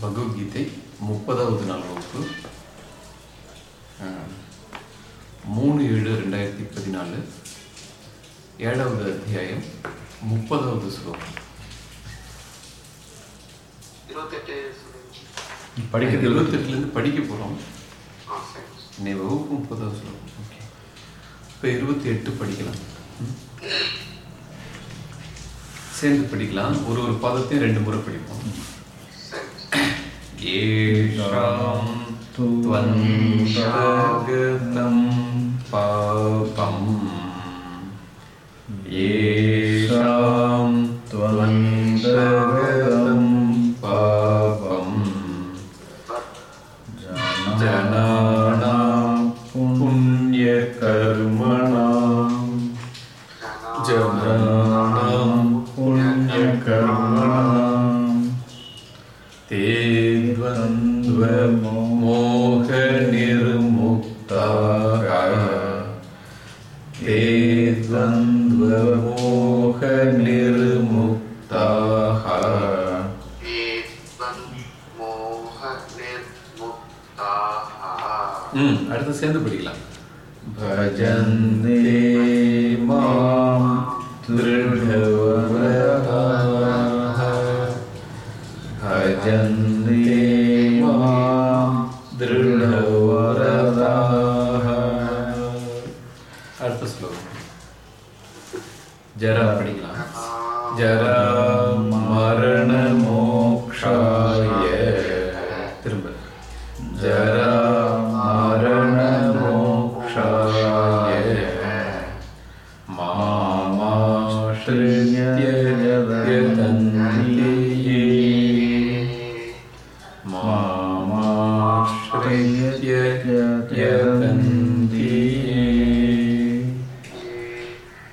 பகவத்கீதை முப்பதாவது நாள் வகுப்பு. மூணு ஏழு ரெண்டாயிரத்தி பதினாலு. ஏழாவது அத்தியாயம் முப்பதாவது ஸ்லோகம். படிக்கிறது இருபத்தெட்டுலேருந்து படிக்க போகிறோம் இன்னைக்கு வகுப்பு முப்பதாவது ஸ்லோகம். ஓகே. இப்போ இருபத்தி எட்டு படிக்கலாம். சேர்ந்து படிக்கலாம். ஒரு ஒரு பதத்தையும் ரெண்டு முறை படிப்போம். येषां त्वन्द्रदं पापम्। येषां स्वं சேர்ந்து படிக்கலாம். பஜந்தே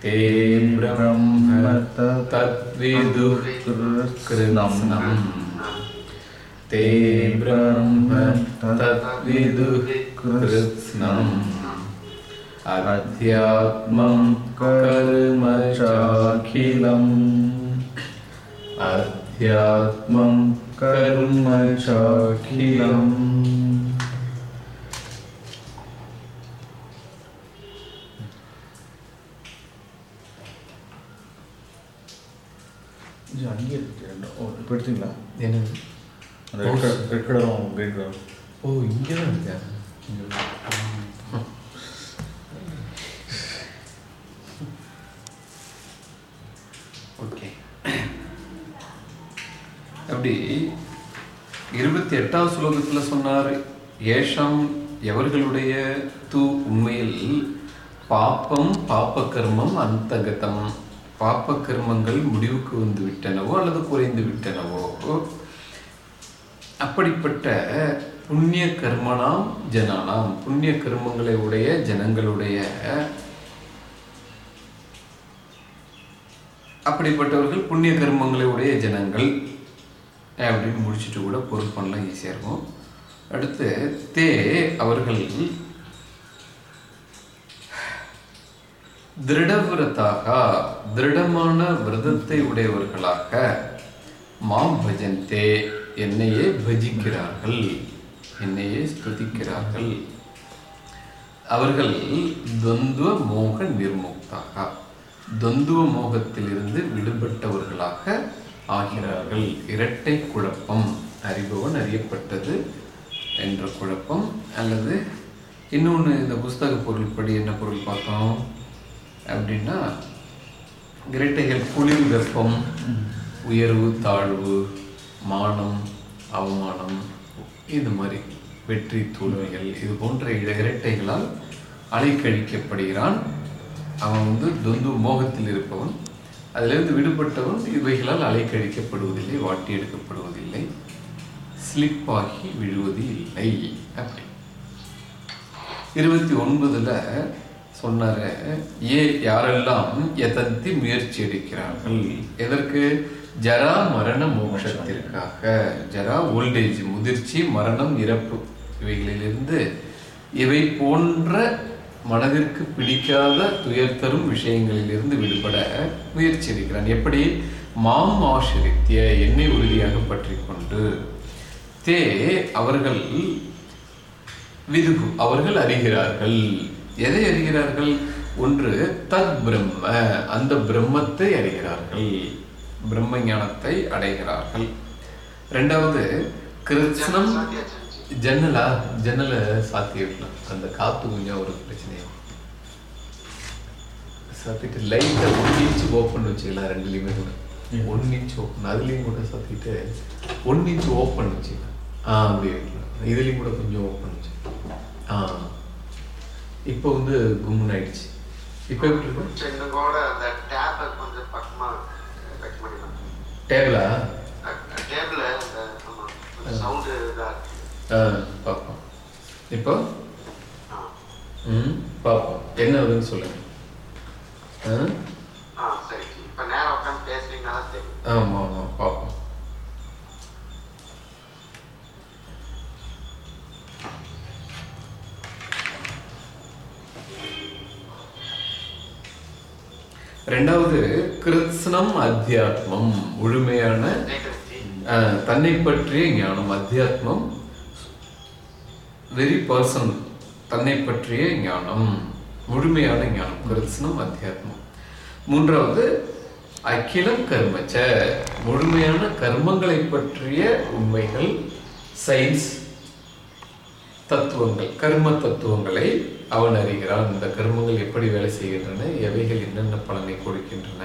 ते ब्रह्म तद्विदु ते ब्रह्म विदुः कृत्नम् अध्यात्मं करमषाखिलम् अध्यात्मं कर्म चाखिलम् இப்போ எடுத்தீங்களா என்னது? அந்த ரெட் கலர் ரெட் கலரும் கிரீன் கலரும். ஓ இங்கே தான் இருக்கா? ஓகே. அப்படி இருபத்தி எட்டாவது ஸ்லோகத்தில் சொன்னார் ஏஷாம் எவர்களுடைய தூ உண்மையில் பாப்பம் பாப்ப கர்மம் அந்தகதம். பாப்ப கர்மங்கள் முடிவுக்கு வந்து விட்டனவோ அல்லது குறைந்து விட்டனவோ? அப்படிப்பட்ட புண்ணிய கர்மனாம் ஜனானாம். புண்ணிய கர்மங்களை உடைய ஜனங்களுடைய அப்படிப்பட்டவர்கள் புண்ணிய கர்மங்களை உடைய ஜனங்கள். அப்படின்னு முடிச்சுட்டு கூட பொருள் பண்ணலாம் ஈஸியாக இருக்கும். அடுத்து தே அவர்கள் திருடவிரதாக திருடமான விரதத்தை உடையவர்களாக மாம் பஜந்தே என்னையே பஜிக்கிறார்கள் என்னையே ஸ்துதிக்கிறார்கள். அவர்கள் துவந்துவ மோக நிர்முக்தாக துவந்துவ மோகத்திலிருந்து விடுபட்டவர்களாக ஆகிறார்கள். இரட்டை குழப்பம் அறிபவன் அறியப்பட்டது என்ற குழப்பம். அல்லது இன்னொன்று இந்த புஸ்தக பொருள் படி என்ன பொருள் பார்த்தோம்? அப்படின்னா கிரட்டைகள் குளிர் வெப்பம் உயர்வு தாழ்வு மானம் அவமானம் இது மாதிரி வெற்றி தோல்விகள் இது போன்ற இர- இரட்டைகளால் அலைக்கழிக்கப்படுகிறான். அவன் வந்து தொந்து மோகத்தில் இருப்பவன். அதிலிருந்து விடுபட்டவன் இவைகளால் அலைக்கழிக்கப்படுவதில்லை வாட்டி எடுக்கப்படுவதில்லை. ஸ்லிப் ஆகி விழுவது இல்லை அப்படி. இருபத்தி ஒன்பதுல சொன்னாரு ஏ யாரெல்லாம் எதந்தி முயற்சி எடுக்கிறார்கள்? எதற்கு? ஜரா மரண மோட்சத்திற்காக. ஜரா ஓல்டேஜ் முதிர்ச்சி மரணம் இறப்பு. இவைகளிலிருந்து இவை போன்ற மனதிற்கு பிடிக்காத துயர் தரும் விஷயங்களிலிருந்து விடுபட முயற்சி எடுக்கிறான். எப்படி? மாம் ஆசிரித்திய என்னை உறுதியாக பற்றி கொண்டு. தே அவர்கள் விதுகு அவர்கள் அறிகிறார்கள். எதை அறிகிறார்கள்? ஒன்று தத் பிரம்ம அந்த பிரம்மத்தை அறிகிறார்கள். பிரம்ம ஞானத்தை அடைகிறார்கள். ரெண்டாவது கிருஷ்ணம் ஜன்னலா ஜன்னலை சாத்தி வைக்கலாம் அந்த காத்து கொஞ்சம் ஒரு பிரச்சனையா? சாத்திட்டு லைட்டை ஒன் இன்ச் ஓப்பன் வச்சுக்கலாம் ரெண்டுலேயுமே கூட. ஒன் இன்ச் ஓப்பன் அதுலேயும் கூட சாத்திட்டு ஒன் இன்ச் ஓப்பன் வச்சுக்கலாம் ஆ அப்படி வைக்கலாம் இதுலேயும் கூட கொஞ்சம் ஓப்பன் வச்சுக்கலாம். ஆ. இப்போ வந்து கும்முன்னு ஆயிடுச்சு இப்போ எப்படி இருக்கும் இன்னும் கூட அந்த டேப்பை கொஞ்சம் பக்கமா வைக்க முடியும் டேபிளா டேபிள் அந்த சவுண்டு இதாக ஆ. பார்ப்போம். இப்போ? ம் பார்ப்போம். என்ன வருதுன்னு சொல்லுங்க. ஆ? ஆ சரி. இப்போ நேரம் உட்காந்து பேசுறீங்கன்னா தெரியும். ஆமாம் ஆமாம் பார்ப்போம். ரெண்டாவது கிருத்ஸ்னம் அத்தியாத்மம் முழுமையான தன்னை பற்றிய ஞானம் அத்தியாத்மம். வெரி பர்சன் தன்னை பற்றிய ஞானம் முழுமையான ஞானம் கிருத்ஸ்னம் அத்தியாத்மம். மூன்றாவது அகிலம் கர்மச்ச முழுமையான கர்மங்களை பற்றிய உண்மைகள் சயின்ஸ் தத்துவங்கள் கர்ம தத்துவங்களை அவன் அறிகிறான் இந்த கர்மங்கள் எப்படி வேலை செய்கின்றன எவைகள் என்னென்ன பலனை கொடுக்கின்றன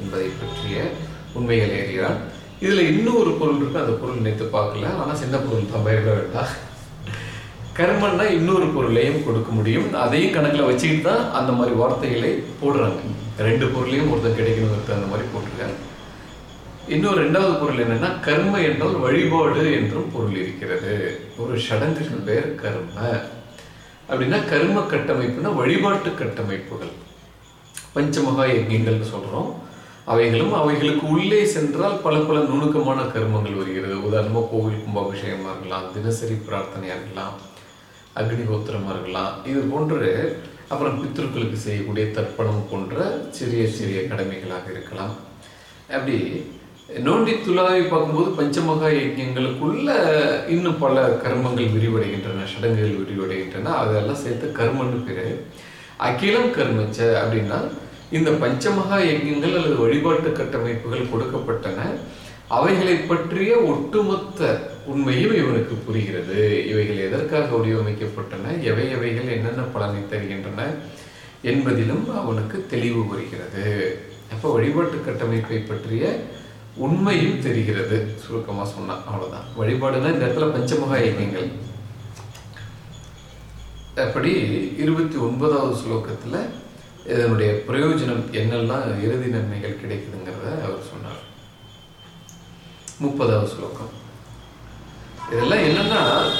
என்பதை பற்றிய உண்மைகளை அறிகிறான். இதுல இன்னும் ஒரு பொருள் இருக்கு அந்த பொருள் நேற்று பார்க்கல ஆனா சின்ன பொருள் தான் பயிரிட வேண்டாம். கர்மன்னா இன்னொரு பொருளையும் கொடுக்க முடியும். அதையும் கணக்கில் வச்சுக்கிட்டு தான் அந்த மாதிரி வார்த்தைகளை போடுறாங்க. ரெண்டு பொருளையும் ஒருத்தர் கிடைக்கணுங்கிறது அந்த மாதிரி போட்டிருக்காங்க. இன்னொரு ரெண்டாவது பொருள் என்னன்னா கர்ம என்றால் வழிபாடு என்றும் பொருள் இருக்கிறது. ஒரு சடங்குகள் பேர் கர்ம. அப்படின்னா கரும கட்டமைப்புனா வழிபாட்டு கட்டமைப்புகள். பஞ்சமகா யஜ்யங்கள்னு சொல்கிறோம் அவைகளும் அவைகளுக்கு உள்ளே சென்றால் பல பல நுணுக்கமான கர்மங்கள் வருகிறது. உதாரணமாக கோவில் கும்பாபிஷேகமாக இருக்கலாம் தினசரி பிரார்த்தனையாக இருக்கலாம் அக்னிகோத்திரமாக இருக்கலாம். இது போன்று அப்புறம் பித்ருக்களுக்கு செய்யக்கூடிய தர்ப்பணம் போன்ற சிறிய சிறிய கடமைகளாக இருக்கலாம். அப்படி நோண்டி துளாவி பார்க்கும்போது பஞ்சமகா யஜ்யங்களுக்குள்ள இன்னும் பல கர்மங்கள் விரிவடைகின்றன சடங்குகள் விரிவடைகின்றன. அதெல்லாம் சேர்த்து கர்மன்னு பேரு. அகிலம் கர்மச்ச அப்படின்னா இந்த பஞ்சமகா யஜ்யங்கள் அல்லது வழிபாட்டு கட்டமைப்புகள் கொடுக்கப்பட்டன. அவைகளை பற்றிய ஒட்டுமொத்த உண்மையும் இவனுக்கு புரிகிறது. இவைகள் எதற்காக வடிவமைக்கப்பட்டன? எவை எவைகள்? என்னென்ன பலனை தருகின்றன? என்பதிலும் அவனுக்கு தெளிவு வருகிறது. அப்போ வழிபாட்டு கட்டமைப்பை பற்றிய உண்மையும் தெரிகிறது. சுருக்கமா சொன்னா அவ்வளவுதான். வழிபாடுனா இந்த இடத்துல பஞ்சமுக யஜ்யங்கள். அப்படி இருபத்தி ஒன்பதாவது ஸ்லோகத்தில் இதனுடைய பிரயோஜனம் என்னெல்லாம் இறுதி நன்மைகள் கிடைக்குதுங்கிறத அவர் சொன்னார். முப்பதாவது ஸ்லோகம். இதெல்லாம் என்னன்னா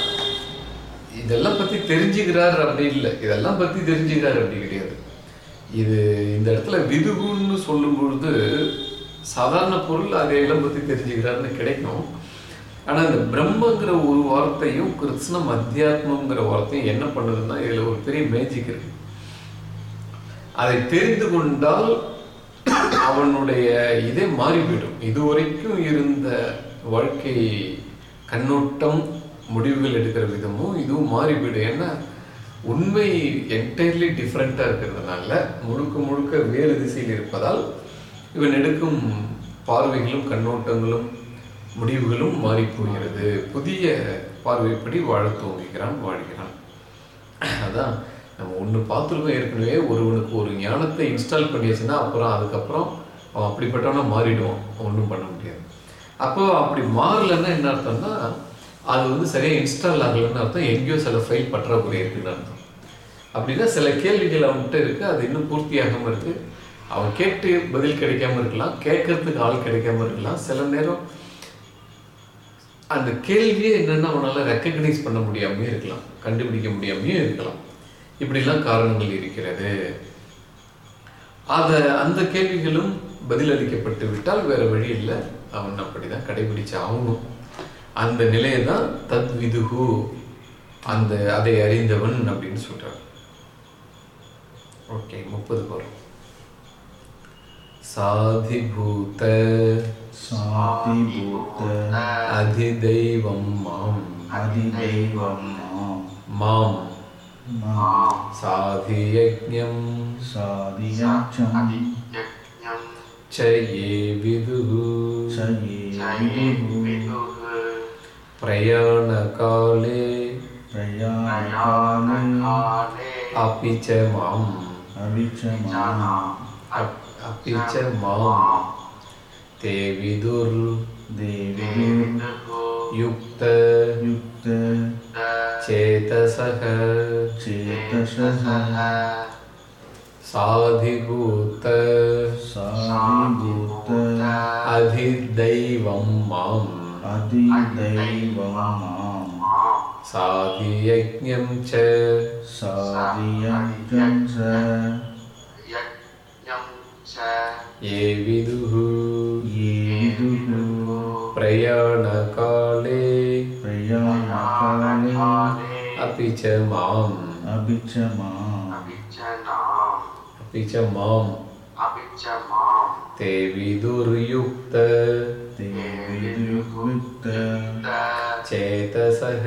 இதெல்லாம் பத்தி தெரிஞ்சுக்கிறார் அப்படி இல்லை. இதெல்லாம் பத்தி தெரிஞ்சுக்கிறார் அப்படி கிடையாது. இது இந்த இடத்துல விதுகுன்னு சொல்லும் பொழுது சாதாரண பொருள் அதையெல்லாம் பற்றி தெரிஞ்சுக்கிறாருன்னு கிடைக்கும். ஆனால் இந்த பிரம்மங்கிற ஒரு வார்த்தையும் கிருஷ்ணம் அத்தியாத்மங்கிற வார்த்தையும் என்ன பண்ணுதுன்னா இதில் ஒரு பெரிய மேஜிக் இருக்கு. அதை தெரிந்து கொண்டால் அவனுடைய இதே மாறிவிடும் இதுவரைக்கும் இருந்த வாழ்க்கை கண்ணோட்டம் முடிவுகள் எடுக்கிற விதமும் இதுவும் மாறிவிடும் ஏன்னா உண்மை என்டையர்லி டிஃப்ரெண்ட்டாக இருக்கிறதுனால முழுக்க முழுக்க வேறு திசையில் இருப்பதால் இவன் எடுக்கும் பார்வைகளும் கண்ணோட்டங்களும் முடிவுகளும் மாறி போகிறது. புதிய பார்வைப்படி வாழத் துவங்குகிறான் வாழ்கிறான். அதான் நம்ம ஒன்று பார்த்துருக்கோம் ஏற்கனவே ஒருவனுக்கு ஒரு ஞானத்தை இன்ஸ்டால் பண்ணியாச்சுன்னா அப்புறம் அதுக்கப்புறம் அவன் அப்படிப்பட்டவனா மாறிடுவான். ஒன்றும் பண்ண முடியாது. அப்போ அப்படி மாறலன்னா என்ன அர்த்தம்னா அது வந்து சரியாக இன்ஸ்டால் ஆகலைன்னு அர்த்தம். எங்கேயோ சில ஃபைல் பற்றாக்குறை இருக்குன்னு அர்த்தம். அப்படின்னா சில கேள்விகள் அவன்கிட்ட இருக்குது அது இன்னும் பூர்த்தியாகாமல் இருக்குது அவன் கேட்டு பதில் கிடைக்காம இருக்கலாம் கேட்கறதுக்கு ஆள் கிடைக்காம இருக்கலாம். சில நேரம் அந்த கேள்வியே என்னென்ன அவனால ரெக்கக்னைஸ் பண்ண முடியாமயே இருக்கலாம் கண்டுபிடிக்க முடியாமையும் இருக்கலாம். இப்படிலாம் காரணங்கள் இருக்கிறது. அதை அந்த கேள்விகளும் பதிலளிக்கப்பட்டு விட்டால் வேற வழி இல்லை. அவன் அப்படிதான் கடைபிடிச்சு ஆகணும். அந்த நிலையை தான் தத் விதுகு அந்த அதை அறிந்தவன் அப்படின்னு சொல்றான் ஓகே முப்பது போகிறோம் சாதிபூத சாதிபூத அதிதெய்வம் மாம் அதிதெய்வம் மாம் மாம் மாம் சாதியஜ்ஞம் சாதியச்சம் यज्ञं ச ஏ விதுஹு சயே जये விதுः विदुः பிரயாணகாலே பிரயாணகாலே प्रयाणकाले अपि च माम् அவிச்சமானா अप- अपि च मां ते विदुर् युक्त युक्त चेतसः चेतसः साधिभूत साधिभूत अधिदैवं माम् अधिदैवं माम् साधियज्ञं च साधियज्ञं च ये विदुः। ये विदुः। प्रयाणकाले। प्रयाणकाले। अपि च माम्। अपि च नाम अपि च माम्। अपि च माँ ते विदुर्युक्त। ते विदुर्युक्त। चेतसः।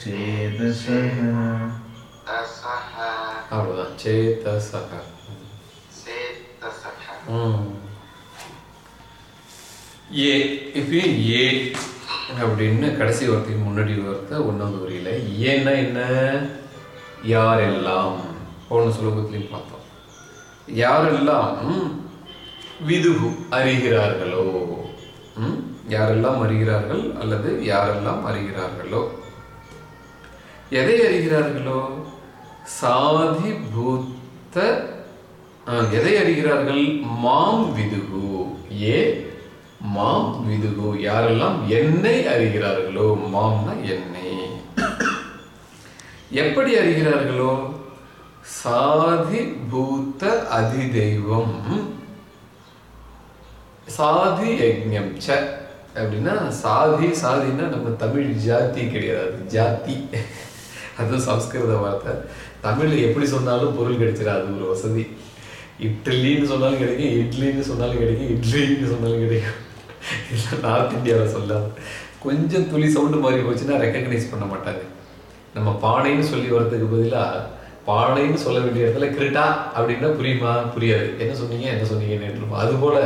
चेतसः। तसः ஏ இப்பயும் ஏ அப்படின்னு கடைசி வார்த்தைக்கு முன்னாடி வார்த்தை ஒன்றாவது வரியில் ஏன்னா என்ன? யாரெல்லாம்? போன சுலோகத்திலையும் பார்த்தோம். யாரெல்லாம் விதுகு அறிகிறார்களோ ம்? யாரெல்லாம் அறிகிறார்கள் அல்லது யாரெல்லாம் அறிகிறார்களோ? எதை அறிகிறார்களோ? சாதி பூத்த எதை அறிகிறார்கள்? மாம் விதுகு. ஏ? மாம் விதுகு. யாரெல்லாம் என்னை அறிகிறார்களோ மாம்னா என்னை. எப்படி அறிகிறார்களோ? சாதி பூத்த அதிதெய்வம். சாதி யஜ்யம் ச அப்படின்னா சாதி சாதின்னா நம்ம தமிழ் ஜாதி கிடையாது. ஜாதி. அது சம்ஸ்கிருத வார்த்தை. தமிழ்ல எப்படி சொன்னாலும் பொருள் கிடைச்சிடாது ஒரு வசதி. இட்லின்னு சொன்னாலும் கிடைக்கும் இட்லின்னு சொன்னாலும் கிடைக்கும் இட்லின்னு சொன்னாலும் கிடைக்கும். இல்லை நார்த் இந்தியாவில் சொல்லாது கொஞ்சம் துளி சவுண்டு மாறி போச்சுன்னா ரெக்கக்னைஸ் பண்ண மாட்டாங்க. நம்ம பானைன்னு சொல்லி வர்றதுக்கு பதிலாக பானைன்னு சொல்ல வேண்டிய இடத்துல கிரிட்டா அப்படின்னா புரியுமா? புரியாது. என்ன சொன்னீங்க? என்ன சொன்னீங்கன்னு இருப்போம் அதுபோல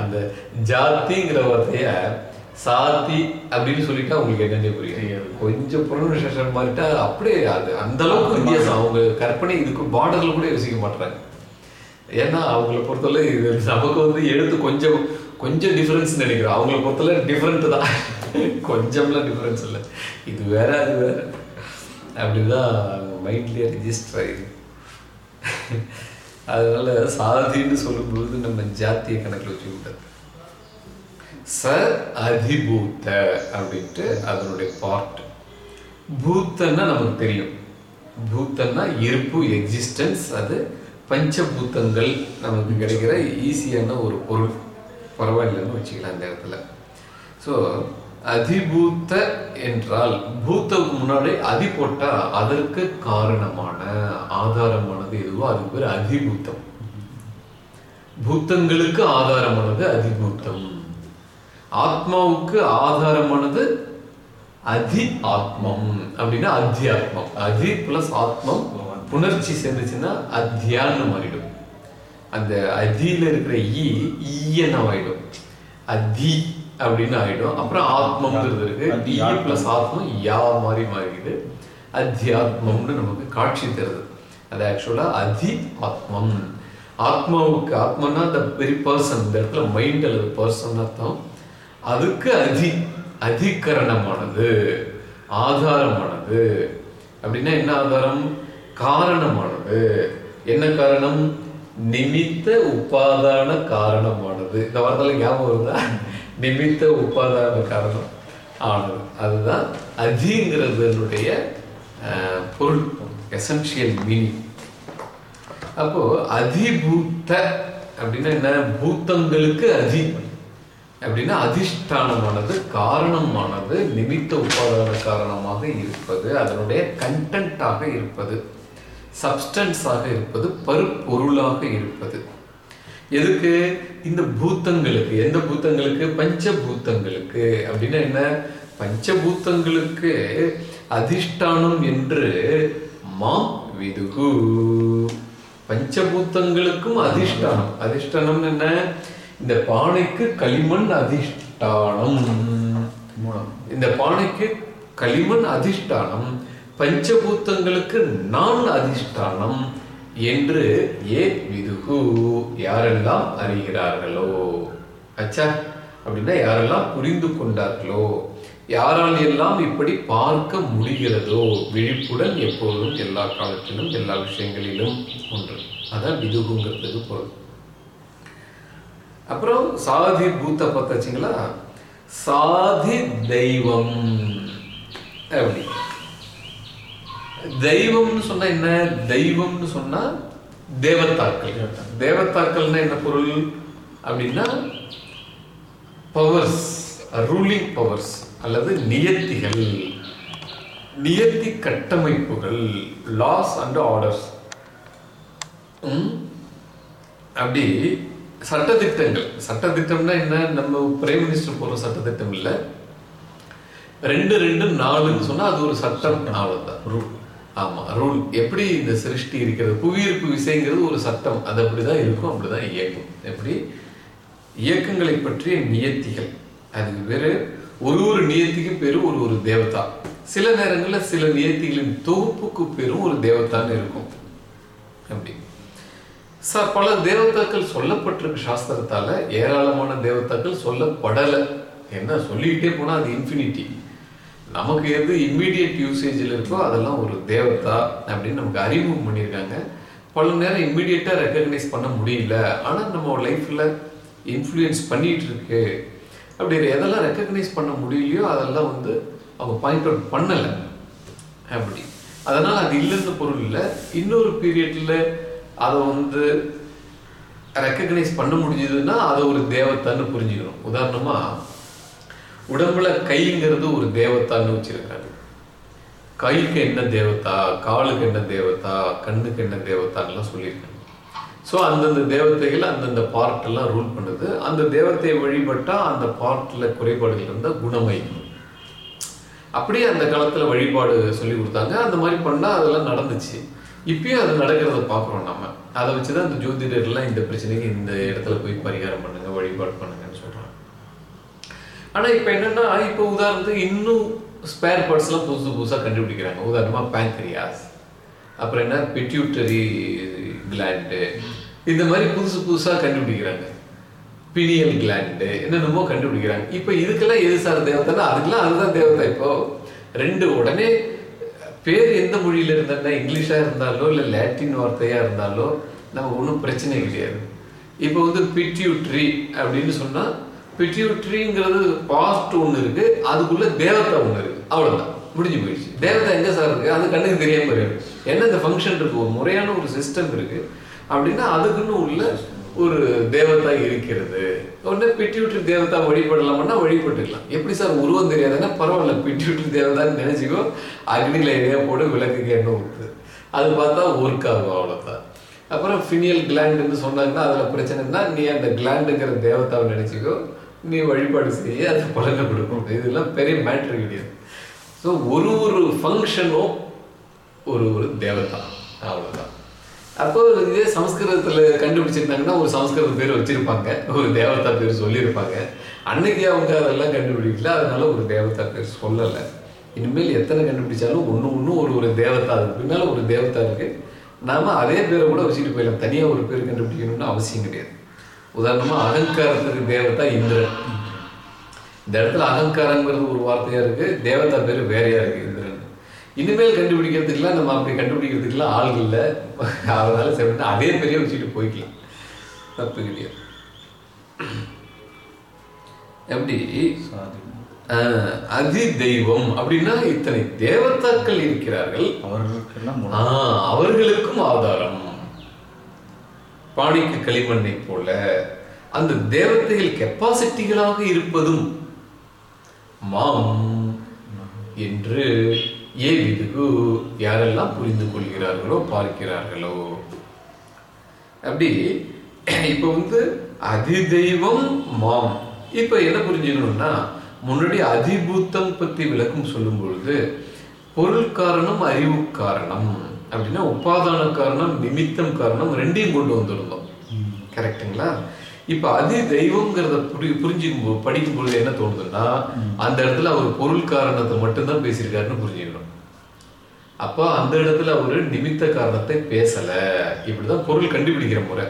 அந்த ஜாதிங்கிற வார்த்தைய சாத்தி அப்படின்னு சொல்லிட்டா உங்களுக்கு என்னன்னே புரியாது. கொஞ்சம் ப்ரொனன்சியேஷன் மாறிட்டா அப்படியே அது அந்த அளவுக்கு வித்தியாசம். அவங்க கற்பனை இதுக்கு பார்டர்ல கூட யோசிக்க மாட்டாங்க ஏன்னா அவங்கள பொறுத்தவரை இது நமக்கு வந்து எழுத்து கொஞ்சம் கொஞ்சம் டிஃப்ரென்ஸ் நினைக்கிறோம் அவங்கள பொறுத்தவரை டிஃப்ரெண்ட் தான். கொஞ்சம்லாம் டிஃப்ரென்ஸ் இல்லை. இது வேற அது வேற. அப்படிதான் மைண்ட்லேயே ரிஜிஸ்டர் ஆயிருக்கு அதனால சாதின்னு சொல்லும்பொழுது நம்ம ஜாத்திய கணக்கில் வச்சுக்கிட்டது. ச அதிபூத்த அப்படின்ட்டு அதனுடைய பார்ட் பூத்தன்னா நமக்கு தெரியும். பூத்தன்னா இருப்பு எக்ஸிஸ்டன்ஸ் அது பஞ்சபூத்தங்கள் நமக்கு கிடைக்கிற ஈஸியான ஒரு பொருள். பரவாயில்லைன்னு வச்சுக்கலாம் அந்த இடத்துல. ஸோ அதிபூத்த என்றால் பூத்தக்கு முன்னாடி அதி போட்டா அதற்கு காரணமான ஆதாரமானது எதுவோ அதுக்கு பேர் அதிபூத்தம். பூத்தங்களுக்கு ஆதாரமானது அதிபூத்தம். ஆத்மாவுக்கு ஆதாரமானது அதி ஆத்மம். அப்படின்னா அத்தியாத்மம். அதி பிளஸ் ஆத்மம் புணர்ச்சி சேர்ந்துச்சுன்னா அத்தியான்னு மாறிடும். அந்த அதியில இருக்கிற ஈ ஈயனவாயிடும். அதி அப்படின்னு ஆயிடும். அப்புறம் ஆத்மம்ங்கிறது இருக்கு. ஈ பிளஸ் ஆத்மம் யா மாதிரி மாறிடுது அத்தியாத்மம்னு நமக்கு காட்சி தருது. அது ஆக்சுவலா அதி ஆத்மம். ஆத்மாவுக்கு ஆத்மன்னா அந்த வெரி பர்சன் இந்த இடத்துல மைண்ட் அல்லது பர்சன் அர்த்தம். அதுக்கு அதி அதிகரணமானது. ஆதாரமானது. அப்படின்னா என்ன ஆதாரம்? காரணமானது. என்ன காரணம்? நிமித்த உபாதான காரணமானது. இந்த வார்த்தையில ஞாபகம் வருதா? நிமித்த உபாதான காரணம் ஆனது. அதுதான் அதிங்கிறதுனுடைய பொருள். எசென்ஷியல் மீனிங் அப்போ அதிபூத்த அப்படின்னா என்ன? பூத்தங்களுக்கு அதி அப்படின்னா அதிஷ்டானமானது காரணமானது நிமித்த உபாதான காரணமாக இருப்பது அதனுடைய கண்டென்ட்டாக இருப்பது. சப்ஸ்டன்ஸாக இருப்பது பருப்பொருளாக இருப்பது. எதுக்கு? இந்த பூத்தங்களுக்கு. எந்த பூத்தங்களுக்கு? பஞ்சபூத்தங்களுக்கு. அப்படின்னா என்ன? பஞ்சபூத்தங்களுக்கு அதிஷ்டானம் என்று மாம் விதுகு. பஞ்சபூத்தங்களுக்கும் அதிஷ்டானம். அதிஷ்டானம் என்ன? இந்த பானைக்கு களிமண் அதிஷ்டானம். இந்த பானைக்கு களிமண் அதிஷ்டானம். பஞ்சபூத்தங்களுக்கு நான் அதிஷ்டானம் என்று ஏ விதுகு யாரெல்லாம் அறிகிறார்களோ? அச்சா அப்படின்னா யாரெல்லாம் புரிந்து கொண்டார்களோ? யாரால் எல்லாம் இப்படி பார்க்க முடிகிறதோ? விழிப்புடன் எப்போதும் எல்லா காலத்திலும் எல்லா விஷயங்களிலும் ஒன்று. அதான் விதுகுங்கிறதுக்கு பொருள். அப்புறம் சாதி பூத்த பார்த்தாச்சுங்களா? சாதி தெய்வம். அப்படி. தெய்வம்னு சொன்னா என்ன? தெய்வம்னு சொன்னா தேவத்தாக்கள். தேவத்தாக்கள்னா என்ன பொருள்? அப்படின்னா பவர்ஸ் ரூலிங் பவர்ஸ் அல்லது நியத்திகள். நியத்தி கட்டமைப்புகள் லாஸ் அண்ட் ஆர்டர்ஸ் அப்படி சட்டத்திட்டங்கள். சட்டத்திட்டம்னா என்ன? நம்ம பிரைம் மினிஸ்டர் போற சட்டத்திட்டம் இல்லை. ரெண்டு ரெண்டு நாலுன்னு சொன்னா அது ஒரு சட்டம். அவ்வளவுதான். ரூல் ஆமாம் ரூல் எப்படி இந்த சிருஷ்டி இருக்கிறது? புவியீர்ப்பு விசைங்கிறது ஒரு சட்டம். அது அப்படி தான் இருக்கும் அப்படிதான் இயக்கும் எப்படி? இயக்கங்களை பற்றிய நியத்திகள். அது வேறு ஒரு ஒரு நியத்திக்கு பேரும் ஒரு ஒரு தேவதா. சில நேரங்களில் சில நியத்திகளின் தொகுப்புக்கு பேரும் ஒரு தேவதான்னு இருக்கும். அப்படி சார் பல தேவதாக்கள் சொல்லப்பட்டிருக்கு சாஸ்திரத்தால் ஏராளமான தேவதாக்கள் சொல்லப்படலை. என்ன? சொல்லிக்கிட்டே போனால் அது இன்ஃபினிட்டி நமக்கு எது இம்மீடியட் யூசேஜில் இருக்கோ அதெல்லாம் ஒரு தேவதா அப்படின்னு நமக்கு அறிமுகம் பண்ணியிருக்காங்க. பல நேரம் இம்மீடியட்டா ரெக்கக்னைஸ் பண்ண முடியல. ஆனால் நம்ம லைஃப்பில் இன்ஃப்ளூயன்ஸ் பண்ணிகிட்டு இருக்கு. அப்படி எதெல்லாம் ரெக்கக்னைஸ் பண்ண முடியலையோ அதெல்லாம் வந்து அவங்க பாயிண்ட் அவுட் பண்ணலை. அப்படி. அதனால் அது இல்லைன்னு பொருள் இல்லை. இன்னொரு பீரியடில் அதை வந்து ரெக்கக்னைஸ் பண்ண முடிஞ்சதுன்னா அதை ஒரு தேவத்தான்னு புரிஞ்சுக்கணும். உதாரணமாக உடம்புல கைங்கிறது ஒரு தேவத்தான்னு வச்சிருக்காங்க கைக்கு என்ன தேவதா காலுக்கு என்ன தேவதா கண்ணுக்கு என்ன தேவதான்லாம் சொல்லியிருக்காங்க ஸோ அந்தந்த தேவதைகள் அந்தந்த பார்ட் எல்லாம் ரூல் பண்ணுது. அந்த தேவத்தையை வழிபட்டா அந்த பார்ட்ல குறைபாடுகள் இருந்தால் குணமாயிக்கணும் அப்படியே அந்த காலத்துல வழிபாடு சொல்லி கொடுத்தாங்க. அந்த மாதிரி பண்ணா அதெல்லாம் நடந்துச்சு. இப்பயும் அது நடக்கிறத பார்க்குறோம் நம்ம அதை வச்சுதான் இந்த ஜோதிடர்லாம் இந்த பிரச்சனைக்கு இந்த இடத்துல போய் பரிகாரம் பண்ணுங்க வழிபாடு பண்ணுங்க. ஆனால் ஆனா இப்ப என்னன்னா இப்போ உதாரணத்துக்கு இன்னும் ஸ்பேர் பார்ட்ஸ் எல்லாம் புதுசு புதுசா கண்டுபிடிக்கிறாங்க. உதாரணமா பேங்க்ரியாஸ் அப்புறம் என்ன? பிட்யூட்டரி கிளாண்டு இந்த மாதிரி புதுசு புதுசா கண்டுபிடிக்கிறாங்க. பினியல் கிளாண்டு என்னென்னமோ கண்டுபிடிக்கிறாங்க. இப்போ இதுக்கெல்லாம் எது சார் தேவதைன்னா அதுக்கெல்லாம் அதுதான் தேவதை. இப்போ ரெண்டு உடனே பேர் எந்த மொழியில இருந்தா இங்கிலீஷா இருந்தாலோ இல்லை லாட்டின் வார்த்தையா இருந்தாலோ நமக்கு ஒன்றும் பிரச்சனை கிடையாது. இப்போ வந்து பிட்யூட்ரி அப்படின்னு சொன்னா பிட்யூட்ரிங்கிறது பாஸ்ட் ஒன்று இருக்கு அதுக்குள்ள தேவத்தை ஒன்று இருக்கு. அவ்வளவுதான். முடிஞ்சு போயிடுச்சு. தேவதை எங்க சார் இருக்கு? அது கண்ணுக்கு தெரியாம இருக்கு என்ன இந்த ஃபங்க்ஷன் இருக்கு? ஒரு முறையான ஒரு சிஸ்டம் இருக்கு. அப்படின்னா அதுக்குன்னு உள்ள ஒரு தேவதா இருக்கிறது. உடனே பிட்யூட்ரி தேவதா வழிபடலாம்னா வழிபட்டுக்கலாம். எப்படி சார் உருவம் தெரியாதுன்னா பரவாயில்ல பிட்யூட்ரி தேவதான்னு நினைச்சுக்கோ. அக்னியில எதையா போட்டு விளக்குக்கு எண்ணெய் ஊற்றுது அது பார்த்தா ஒர்க் ஆகும் அவ்வளோதான் அப்புறம் ஃபினியல் கிளாண்டுன்னு சொன்னாங்கன்னா அதில் பிரச்சனைனா நீ அந்த கிளாண்டுங்கிற தேவதாவை நினச்சிக்கோ. நீ வழிபாடு செய்ய அது பலனை கொடுக்கும். இதெல்லாம் பெரிய மேட்ரு கிடையாது. ஸோ ஒரு ஒரு ஃபங்க்ஷனும் ஒரு ஒரு தேவதா. அவ்வளோதான் அப்போ இதே சமஸ்கிருதத்தில் கண்டுபிடிச்சிருந்தாங்கன்னா ஒரு சம்ஸ்கிருத பேர் வச்சிருப்பாங்க. ஒரு தேவதா பேர் சொல்லியிருப்பாங்க. அன்னைக்கு அவங்க அதெல்லாம் கண்டுபிடிக்கல. அதனால ஒரு தேவதா பேர் சொல்லலை. இனிமேல் எத்தனை கண்டுபிடிச்சாலும் ஒன்று ஒன்று ஒரு ஒரு தேவதா இருக்குது பின்னால் ஒரு தேவதா இருக்கு. நாம அதே பேரை கூட வச்சுட்டு போயிடலாம். தனியாக ஒரு பேர் கண்டுபிடிக்கணும்னு அவசியம் கிடையாது. உதாரணமா அகங்காரத்துக்கு தேவதா இந்திரன். இந்த இடத்துல அகங்காரங்கிறது ஒரு வார்த்தையா இருக்கு தேவதா பேர் வேறையா இருக்கு இந்திரன். இனிமேல் கண்டுபிடிக்கிறதுக்குலாம் நம்ம அப்படி கண்டுபிடிக்கிறதுக்குலாம் ஆள் இல்லை. அதனால சரி அதே பெரிய வச்சுட்டு போய்க்கலாம். தப்பு கிடையாது. எப்படி? அதி தெய்வம் அப்படின்னா இத்தனை தேவதாக்கள் இருக்கிறார்கள். அவர்களுக்கெல்லாம் அவர்களுக்கும் ஆதாரம். பாணிக்கு களிமண்ணை போல அந்த தேவதைகள் கெப்பாசிட்டிகளாக இருப்பதும் மாம் என்று ஏ விதுகு யாரெல்லாம் புரிந்து கொள்கிறார்களோ பார்க்கிறார்களோ? அப்படி இப்போ வந்து அதிதெய்வம் மாம். இப்போ என்ன புரிஞ்சுக்கணும்னா முன்னாடி அதிபூத்தம் பத்தி விளக்கம் சொல்லும் பொழுது பொருள் காரணம் அறிவு காரணம். அப்படின்னா உபாதான காரணம் நிமித்தம் காரணம் ரெண்டையும் கொண்டு வந்திருந்தோம் கரெக்ட்டுங்களா? இப்ப அதி தெய்வம்ங்கிறத புரி புரிஞ்சுக்கும் படிக்கும் பொழுது என்ன தோணுதுன்னா அந்த இடத்துல அவர் பொருள் காரணத்தை மட்டும்தான் பேசியிருக்காருன்னு புரிஞ்சுக்கணும். அப்ப அந்த இடத்துல அவரு நிமித்த காரணத்தை பேசல. இப்படிதான் பொருள் கண்டுபிடிக்கிற முறை.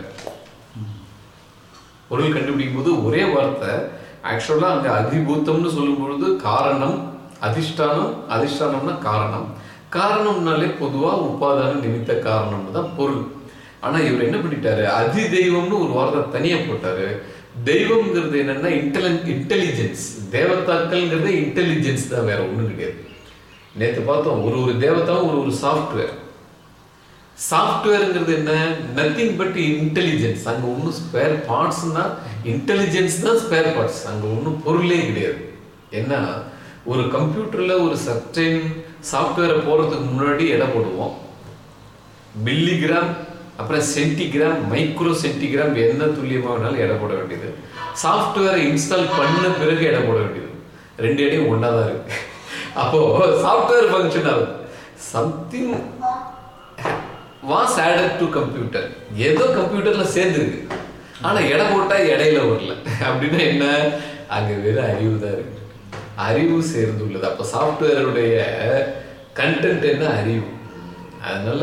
பொருள் கண்டுபிடிக்கும் போது ஒரே வார்த்தை ஆக்சுவலா அங்க அதிபூத்தம்னு சொல்லும் பொழுது காரணம் அதிஷ்டானம் அதிஷ்டானம்னா காரணம். காரணம்னாலே பொதுவா உபாதான நிமித்த காரணம்னு தான் பொருள். ஆனா இவர் என்ன பண்ணிட்டாரு? அதி தெய்வம்னு ஒரு வார்த்தை தனியா போட்டாரு. தெய்வம்ங்கிறது என்னன்னா இன்டெலி இன்டெலிஜென்ஸ் தேவதாக்கள்ங்கிறது இன்டெலிஜென்ஸ் தான் வேற ஒண்ணும் கிடையாது. நேத்து பார்த்தோம் ஒரு ஒரு தேவதாவும் ஒரு ஒரு சாஃப்ட்வேர் சாஃப்ட்வேருங்கிறது என்ன? நத்திங் பட் இன்டெலிஜென்ஸ் அங்க ஒன்றும் ஸ்பேர் பார்ட்ஸ்னா இன்டெலிஜென்ஸ் தான் ஸ்பேர் பார்ட்ஸ் அங்க ஒன்றும் பொருளே கிடையாது. என்ன ஒரு கம்ப்யூட்டர்ல ஒரு சர்டைன் சாஃப்ட்வேரை போகிறதுக்கு முன்னாடி எடை போடுவோம். மில்லிகிராம் அப்புறம் சென்டிகிராம் மைக்ரோ சென்டிகிராம் என்ன துல்லியமாக வேணாலும் எடை போட வேண்டியது. சாஃப்ட்வேரை இன்ஸ்டால் பண்ண பிறகு எடை போட வேண்டியது. ரெண்டு இடையும் ஒன்றா தான் இருக்கு. அப்போ சாஃப்ட்வேர் ஃபங்க்ஷன் ஆகுது something was added to computer ஏதோ கம்ப்யூட்டரில் சேர்ந்துருக்கு. ஆனால் எடை போட்டால் இடையில வரல. அப்படின்னா என்ன? அங்கே வெறும் அறிவு தான் இருக்கு. அறிவு சேர்ந்துள்ளது. அப்ப சாஃப்ட்வேருடைய கண்டென்ட் என்ன அறிவு? அதனால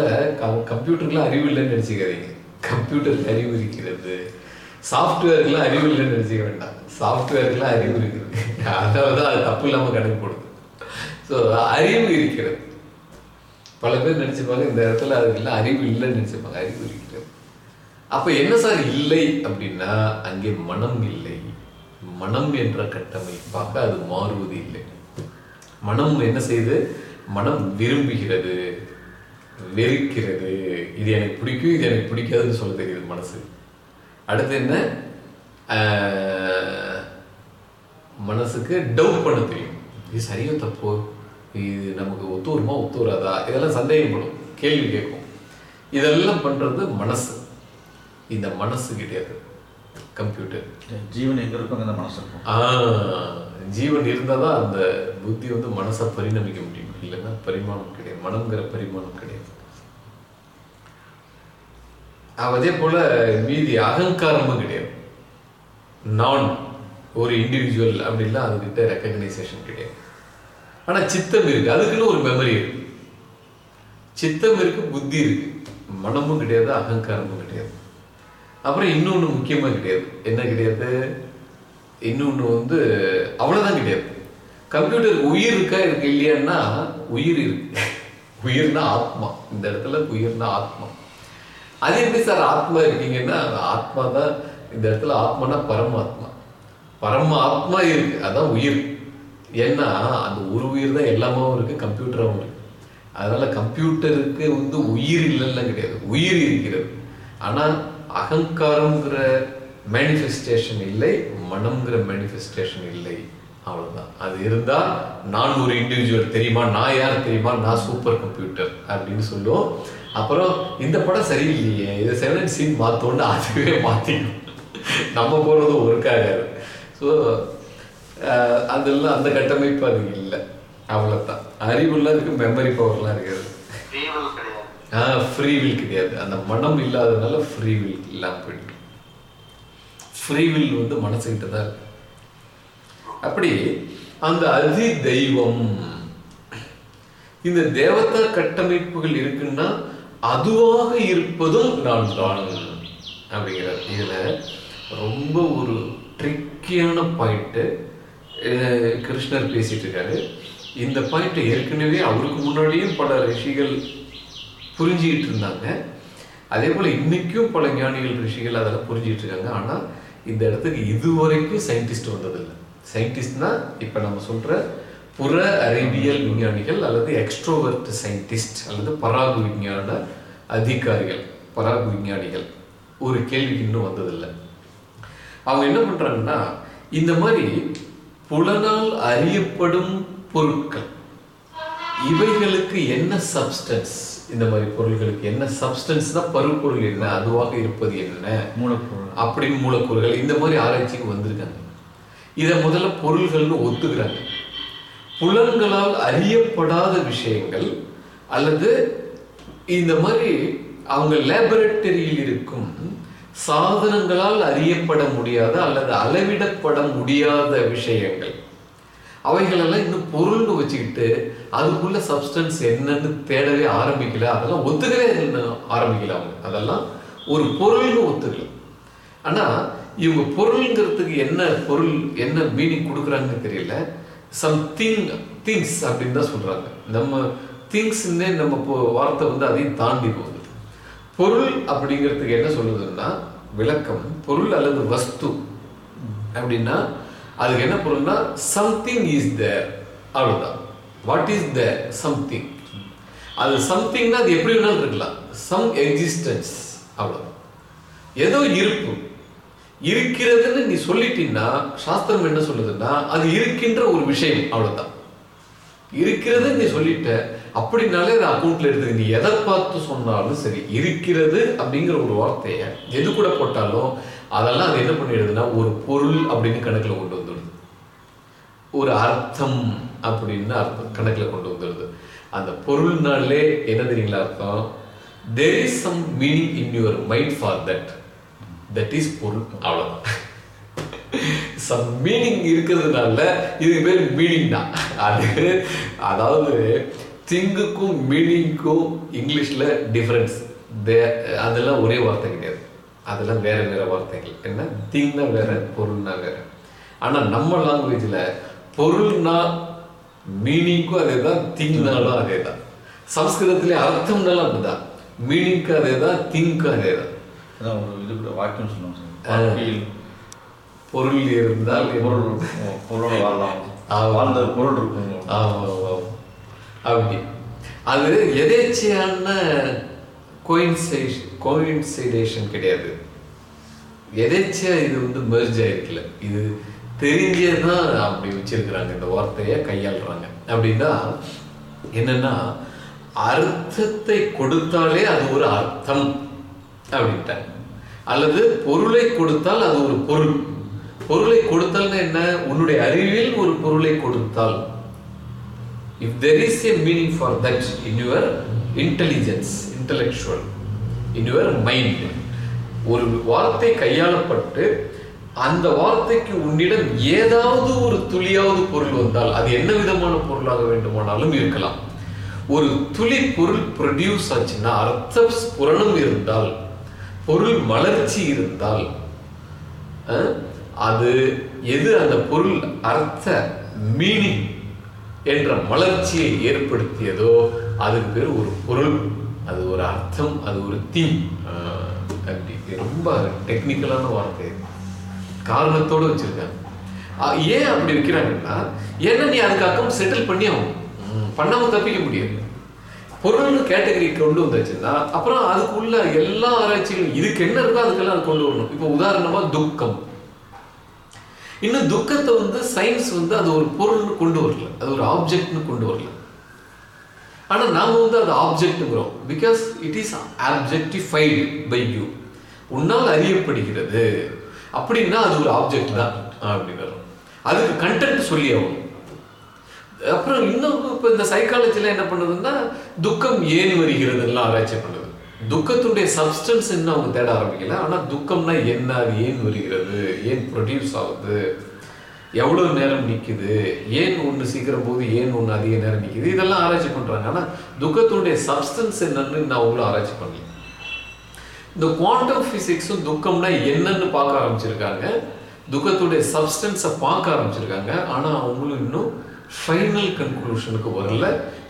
கம்ப்யூட்டருக்குலாம் அறிவு இல்லைன்னு நினைச்சுக்காதீங்க. கம்ப்யூட்டருக்கு அறிவு இருக்கிறது. சாஃப்ட்வேருக்குலாம் அறிவு இல்லைன்னு நினைச்சுக்க வேண்டாம். சாஃப்ட்வேருக்குலாம் அறிவு இருக்குது. அதாவது அது தப்பு இல்லாமல் கணக்கு போடுது. ஸோ அறிவு இருக்கிறது. பல பேர் நினைச்சுப்பாங்க இந்த இடத்துல அது அறிவு இல்லைன்னு நினைச்சுப்பாங்க. அறிவு இருக்கிறது. அப்ப என்ன சார் இல்லை அப்படின்னா அங்கே மனம் இல்லை. மனம் என்ற கட்டமைப்பாக அது மாறுவது இல்லை. மனம் என்ன செய்து? மனம் விரும்புகிறது வெறுக்கிறது. இது எனக்கு பிடிக்கும் இது எனக்கு பிடிக்காதுன்னு சொல்ல தெரியுது மனசு. அடுத்து என்ன? மனசுக்கு டவுட் பண்ண தெரியும். இது சரியோ தப்போ? இது நமக்கு ஒத்து வருமா ஒத்து வராதா இதெல்லாம் சந்தேகப்படும் கேள்வி கேட்கும். இதெல்லாம் பண்ணுறது மனசு. இந்த மனசு கிடையாது. கம்ப்யூட்டர். ஜீவன் எங்க இருக்கும் அந்த மனசு இருக்கும். ஆஹ், ஜீவன் இருந்தால் தான் அந்த புத்தி வந்து மனசை பரிணமிக்க முடியும். இல்லைன்னா பரிமாணம் கிடையாது. மனம்ங்கிற பரிமாணம் கிடையாது. அதே போல மீதி அகங்காரமும் கிடையாது. நான் ஒரு இண்டிவிஜுவல் அப்படின்லாம் அதுகிட்ட ரெக்கக்னைசேஷன் கிடையாது. ஆனால் சித்தம் இருக்கு. அதுக்குன்னு ஒரு மெமரி இருக்கு. சித்தம் இருக்கு புத்தி இருக்கு. மனமும் கிடையாது அகங்காரமும் கிடையாது. அப்புறம் இன்னொன்று முக்கியமாக கிடையாது. என்ன கிடையாது? இன்னொன்று வந்து அவ்வளோதான் கிடையாது. கம்ப்யூட்டர் உயிர் இருக்கா இருக்கு இல்லையான்னா உயிர் இருக்கு. உயிர்னா ஆத்மா. இந்த இடத்துல உயிர்னா ஆத்மா. அது எப்படி சார் ஆத்மா இருக்கீங்கன்னா அந்த ஆத்மா தான் இந்த இடத்துல ஆத்மானா பரமாத்மா. பரம ஆத்மா இருக்கு அதான் உயிர். ஏன்னா அந்த ஒரு உயிர் தான் எல்லாமாவும் இருக்கு கம்ப்யூட்டராகவும் இருக்கு. அதனால கம்ப்யூட்டருக்கு வந்து உயிர் இல்லைன்னா கிடையாது. உயிர் இருக்கிறது. ஆனால் அகங்காரங்கிற மேனிஃபெஸ்டேஷன் இல்லை மனம்ங்கிற மேனிஃபெஸ்டேஷன் இல்லை. அவ்வளோதான் அது இருந்தால் நான் ஒரு இண்டிவிஜுவல் தெரியுமா? நான் யார் தெரியுமா? நான் சூப்பர் கம்ப்யூட்டர் அப்படின்னு சொல்லுவோம். அப்புறம் இந்த படம் சரியில்லையே. இதை செவன் சீன் மாற்றோன்னு அதுவே மாற்றிடும் நம்ம போகிறதும் ஒர்க் ஆகாது. ஸோ அதெல்லாம் அந்த கட்டமைப்பு அது இல்லை. அவ்வளோதான் அறிவுள்ளதுக்கு மெமரி பவர்லாம் இருக்காது கிடையாது. ஃப்ரீ வில் கிடையாது. அந்த மனம் இல்லாததுனால ஃப்ரீ வில் இல்லாமல் போயிட்டு ஃப்ரீ வில் வந்து மனசுக்கிட்ட தான் இருக்கு. அப்படி அந்த அதி தெய்வம் இந்த தேவதா கட்டமைப்புகள் இருக்குன்னா அதுவாக இருப்பதும் நான் தான் அப்படிங்கிறார். இதில் ரொம்ப ஒரு ட்ரிக்கியான பாயிண்ட்டு கிருஷ்ணர் பேசிட்டு இருக்காரு. இந்த பாயிண்ட் ஏற்கனவே அவருக்கு முன்னாடியும் பல ரிஷிகள் புரிஞ்சுக்கிட்டு இருந்தாங்க அதே போல் இன்னைக்கும் பல ஞானிகள் ரிஷிகள் அதெல்லாம் புரிஞ்சுக்கிட்டு இருக்காங்க ஆனால் இந்த இடத்துக்கு இதுவரைக்கும் சயின்டிஸ்ட் வந்ததில்லை. சயின்டிஸ்ட்னா இப்போ நம்ம சொல்கிற புற அறிவியல் விஞ்ஞானிகள் அல்லது எக்ஸ்ட்ரோவர்ட் சயின்டிஸ்ட் அல்லது பராகு விஞ்ஞான அதிகாரிகள் பராகு விஞ்ஞானிகள் ஒரு கேள்விக்கு இன்னும் வந்ததில்லை. அவங்க என்ன பண்ணுறாங்கன்னா இந்த மாதிரி புலனால் அறியப்படும் பொருட்கள் இவைகளுக்கு என்ன சப்ஸ்டன்ஸ் இந்த மாதிரி பொருள்களுக்கு என்ன சப்ஸ்டன்ஸ்னா பருப்பொருள் என்ன? அதுவாக இருப்பது என்ன? மூலப்பொருள். அப்படின்னு மூலக்கூறுகள் இந்த மாதிரி ஆராய்ச்சிக்கு வந்திருக்காங்க. இதை முதல்ல பொருள்கள்னு ஒத்துக்கிறாங்க. புலன்களால் அறியப்படாத விஷயங்கள் அல்லது இந்த மாதிரி அவங்க லேபரட்டரியில் இருக்கும் சாதனங்களால் அறியப்பட முடியாத அல்லது அளவிடப்பட முடியாத விஷயங்கள். அவைகளெல்லாம் இன்னும் பொருள்னு வச்சுக்கிட்டு அதுக்குள்ள சப்ஸ்டன்ஸ் என்னன்னு தேடவே ஆரம்பிக்கல. அதெல்லாம் ஒத்துக்கவே ஆரம்பிக்கல அவங்க. அதெல்லாம் ஒரு பொருள்னு ஒத்துக்கல. ஆனா இவங்க பொருள்ங்கிறதுக்கு என்ன பொருள் என்ன மீனிங் கொடுக்குறாங்கன்னு தெரியல. சம்திங் திங்ஸ் அப்படின்னு தான் சொல்றாங்க. நம்ம திங்ஸ்ன்னே நம்ம இப்போ வார்த்தை வந்து அதையும் தாண்டி போகுது. பொருள் அப்படிங்கிறதுக்கு என்ன சொல்லுதுன்னா விளக்கம் பொருள் அல்லது வஸ்து அப்படின்னா அதுக்கு என்ன பொருள்னா சம்திங் இஸ் தேர் அவ்வளோதான் வாட் இஸ் த சம்திங் அது சம்திங்னா அது எப்படி வேணாலும் இருக்கலாம். சம் எக்ஸிஸ்டன்ஸ் அவ்வளோ ஏதோ இருப்பு. இருக்கிறதுன்னு நீ சொல்லிட்டீங்கன்னா சாஸ்திரம் என்ன சொல்லுதுன்னா அது இருக்கின்ற ஒரு விஷயம் அவ்வளோதான் இருக்கிறது நீ சொல்லிட்ட அப்படின்னாலே அதை அக்கௌண்ட்ல எடுத்து நீ எதை பார்த்து சொன்னாலும் சரி இருக்கிறது அப்படிங்கிற ஒரு வார்த்தையை எது கூட போட்டாலும் அதெல்லாம் அது என்ன பண்ணிடுதுன்னா ஒரு பொருள் அப்படின்னு கணக்கில் கொண்டு வந்துடுது ஒரு அர்த்தம் அப்படின்னு அர்த்தம் கணக்கில் கொண்டு வந்துடுது அந்த பொருள்னாலே என்ன தெரியுங்களா அர்த்தம்? There is some meaning in your mind for that that is பொருள் அவ்வளோதான் சம் மீனிங் இருக்கிறதுனால இது பேர் மீனிங் தான். அது அதாவது திங்குக்கும் மீனிங்க்கும் இங்கிலீஷ்ல டிஃப்ரென்ஸ் அதெல்லாம் ஒரே வார்த்தை கிடையாது. அதெல்லாம் வேற வேற வார்த்தைகள். என்ன? திங்னா வேற பொருள்னா வேற. ஆனால் நம்ம லாங்குவேஜில் பொருள்னா மீனிங்க்கும் அதே தான் திங்னாலும் அதே தான் சம்ஸ்கிருதத்திலே அர்த்தம்னாலும் அப்படிதான் மீனிங்க்கு அதே தான் திங்க்கும் அதே தான் அதான் ஒரு இது கூட வாக்கியம் வாழ்க்கையில் பொருள் இருந்தால் பொருள் பொருளோட வாழலாம். வாழ்ந்த பொருள் இருக்கும். ஆமா, ஆமா. அப்படி. அது எதேச்சையான கோயின்சைடேஷன் கிடையாது. எதேச்சையா இது வந்து மெர்ஜ் ஆயிருக்கல. இது தெரிஞ்சே தான் அப்படி வச்சிருக்கிறாங்க இந்த வார்த்தையை கையாளுறாங்க. அப்படின்னா என்னன்னா அர்த்தத்தை கொடுத்தாலே அது ஒரு அர்த்தம் அப்படின்ட்டாங்க. அல்லது பொருளை கொடுத்தால் அது ஒரு பொருள். பொருளை கொடுத்தால்னா என்ன? உன்னுடைய அறிவில் ஒரு பொருளை கொடுத்தால். If there is a meaning for that in your intelligence intellectual in your mind ஒரு வார்த்தை கையாளப்பட்டு அந்த வார்த்தைக்கு உன்னிடம் ஏதாவது ஒரு துளியாவது பொருள் வந்தால் அது என்ன விதமான பொருளாக வேண்டுமானாலும் இருக்கலாம். ஒரு துளி பொருள் ப்ரொடியூஸ் ஆச்சுன்னா அர்த்த புரணம் இருந்தால் பொருள் மலர்ச்சி இருந்தால் அது எது அந்த பொருள் அர்த்த மீனிங் என்ற மலர்ச்சியை ஏற்படுத்தியதோ அதுக்கு பேர் ஒரு பொருள் அது ஒரு அர்த்தம் அது ஒரு தீம் அப்படி ரொம்ப டெக்னிக்கலான வார்த்தை. காரணத்தோடு வச்சிருக்காங்க ஏன் அப்படி வைக்கிறாங்கன்னா ஏன்னா நீ அதுக்கு அக்கம் செட்டில் பண்ணி ஆகும் பண்ணாமல் தப்பிக்க முடியாது. பொருள்னு கேட்டகரி கொண்டு வந்தாச்சுன்னா அப்புறம் அதுக்குள்ள எல்லா ஆராய்ச்சிகளும் இதுக்கு என்ன இருக்கோ அதுக்கெல்லாம் அது கொண்டு வரணும். இப்போ உதாரணமா துக்கம். இன்னும் துக்கத்தை வந்து சயின்ஸ் வந்து அது ஒரு பொருள்னு கொண்டு வரல. அது ஒரு ஆப்ஜெக்ட்னு கொண்டு வரல. ஆனா நாம வந்து அது ஆப்ஜெக்ட்ங்கிறோம் because it is objectified by you உன்னால் அறியப்படுகிறது. அப்படின்னா அது ஒரு ஆப்ஜெக்ட் தான் அப்படின்னு அதுக்கு கண்டென்ட் சொல்லி ஆகும் அப்புறம் இன்னும் இப்போ இந்த சைக்காலஜில என்ன பண்ணுதுன்னா துக்கம் ஏன் வருகிறதுலாம் ஆராய்ச்சி பண்ணுது. துக்கத்துடைய சப்ஸ்டன்ஸ் என்ன அவங்க தேட ஆரம்பிக்கல. ஆனா துக்கம்னா என்ன அது ஏன் வருகிறது? ஏன் ப்ரொடியூஸ் ஆகுது? எவ்வளவு நேரம் நிக்குது? ஏன் ஒன்று சீக்கிரம் போது ஏன் ஒன்று அதிக நேரம் நிக்குது? இதெல்லாம் ஆராய்ச்சி பண்றாங்க. ஆனா துக்கத்துடைய சப்ஸ்டன்ஸ் என்னன்னு நான் அவங்களும் ஆராய்ச்சி பண்ணல. இந்த குவாண்டம் பிசிக்ஸும் துக்கம்னா என்னன்னு பார்க்க ஆரம்பிச்சிருக்காங்க. துக்கத்துடைய சப்ஸ்டன்ஸை பார்க்க ஆரம்பிச்சிருக்காங்க. ஆனால் அவங்களும் இன்னும் ஃபைனல் கன்க்ளூஷனுக்கு வரல.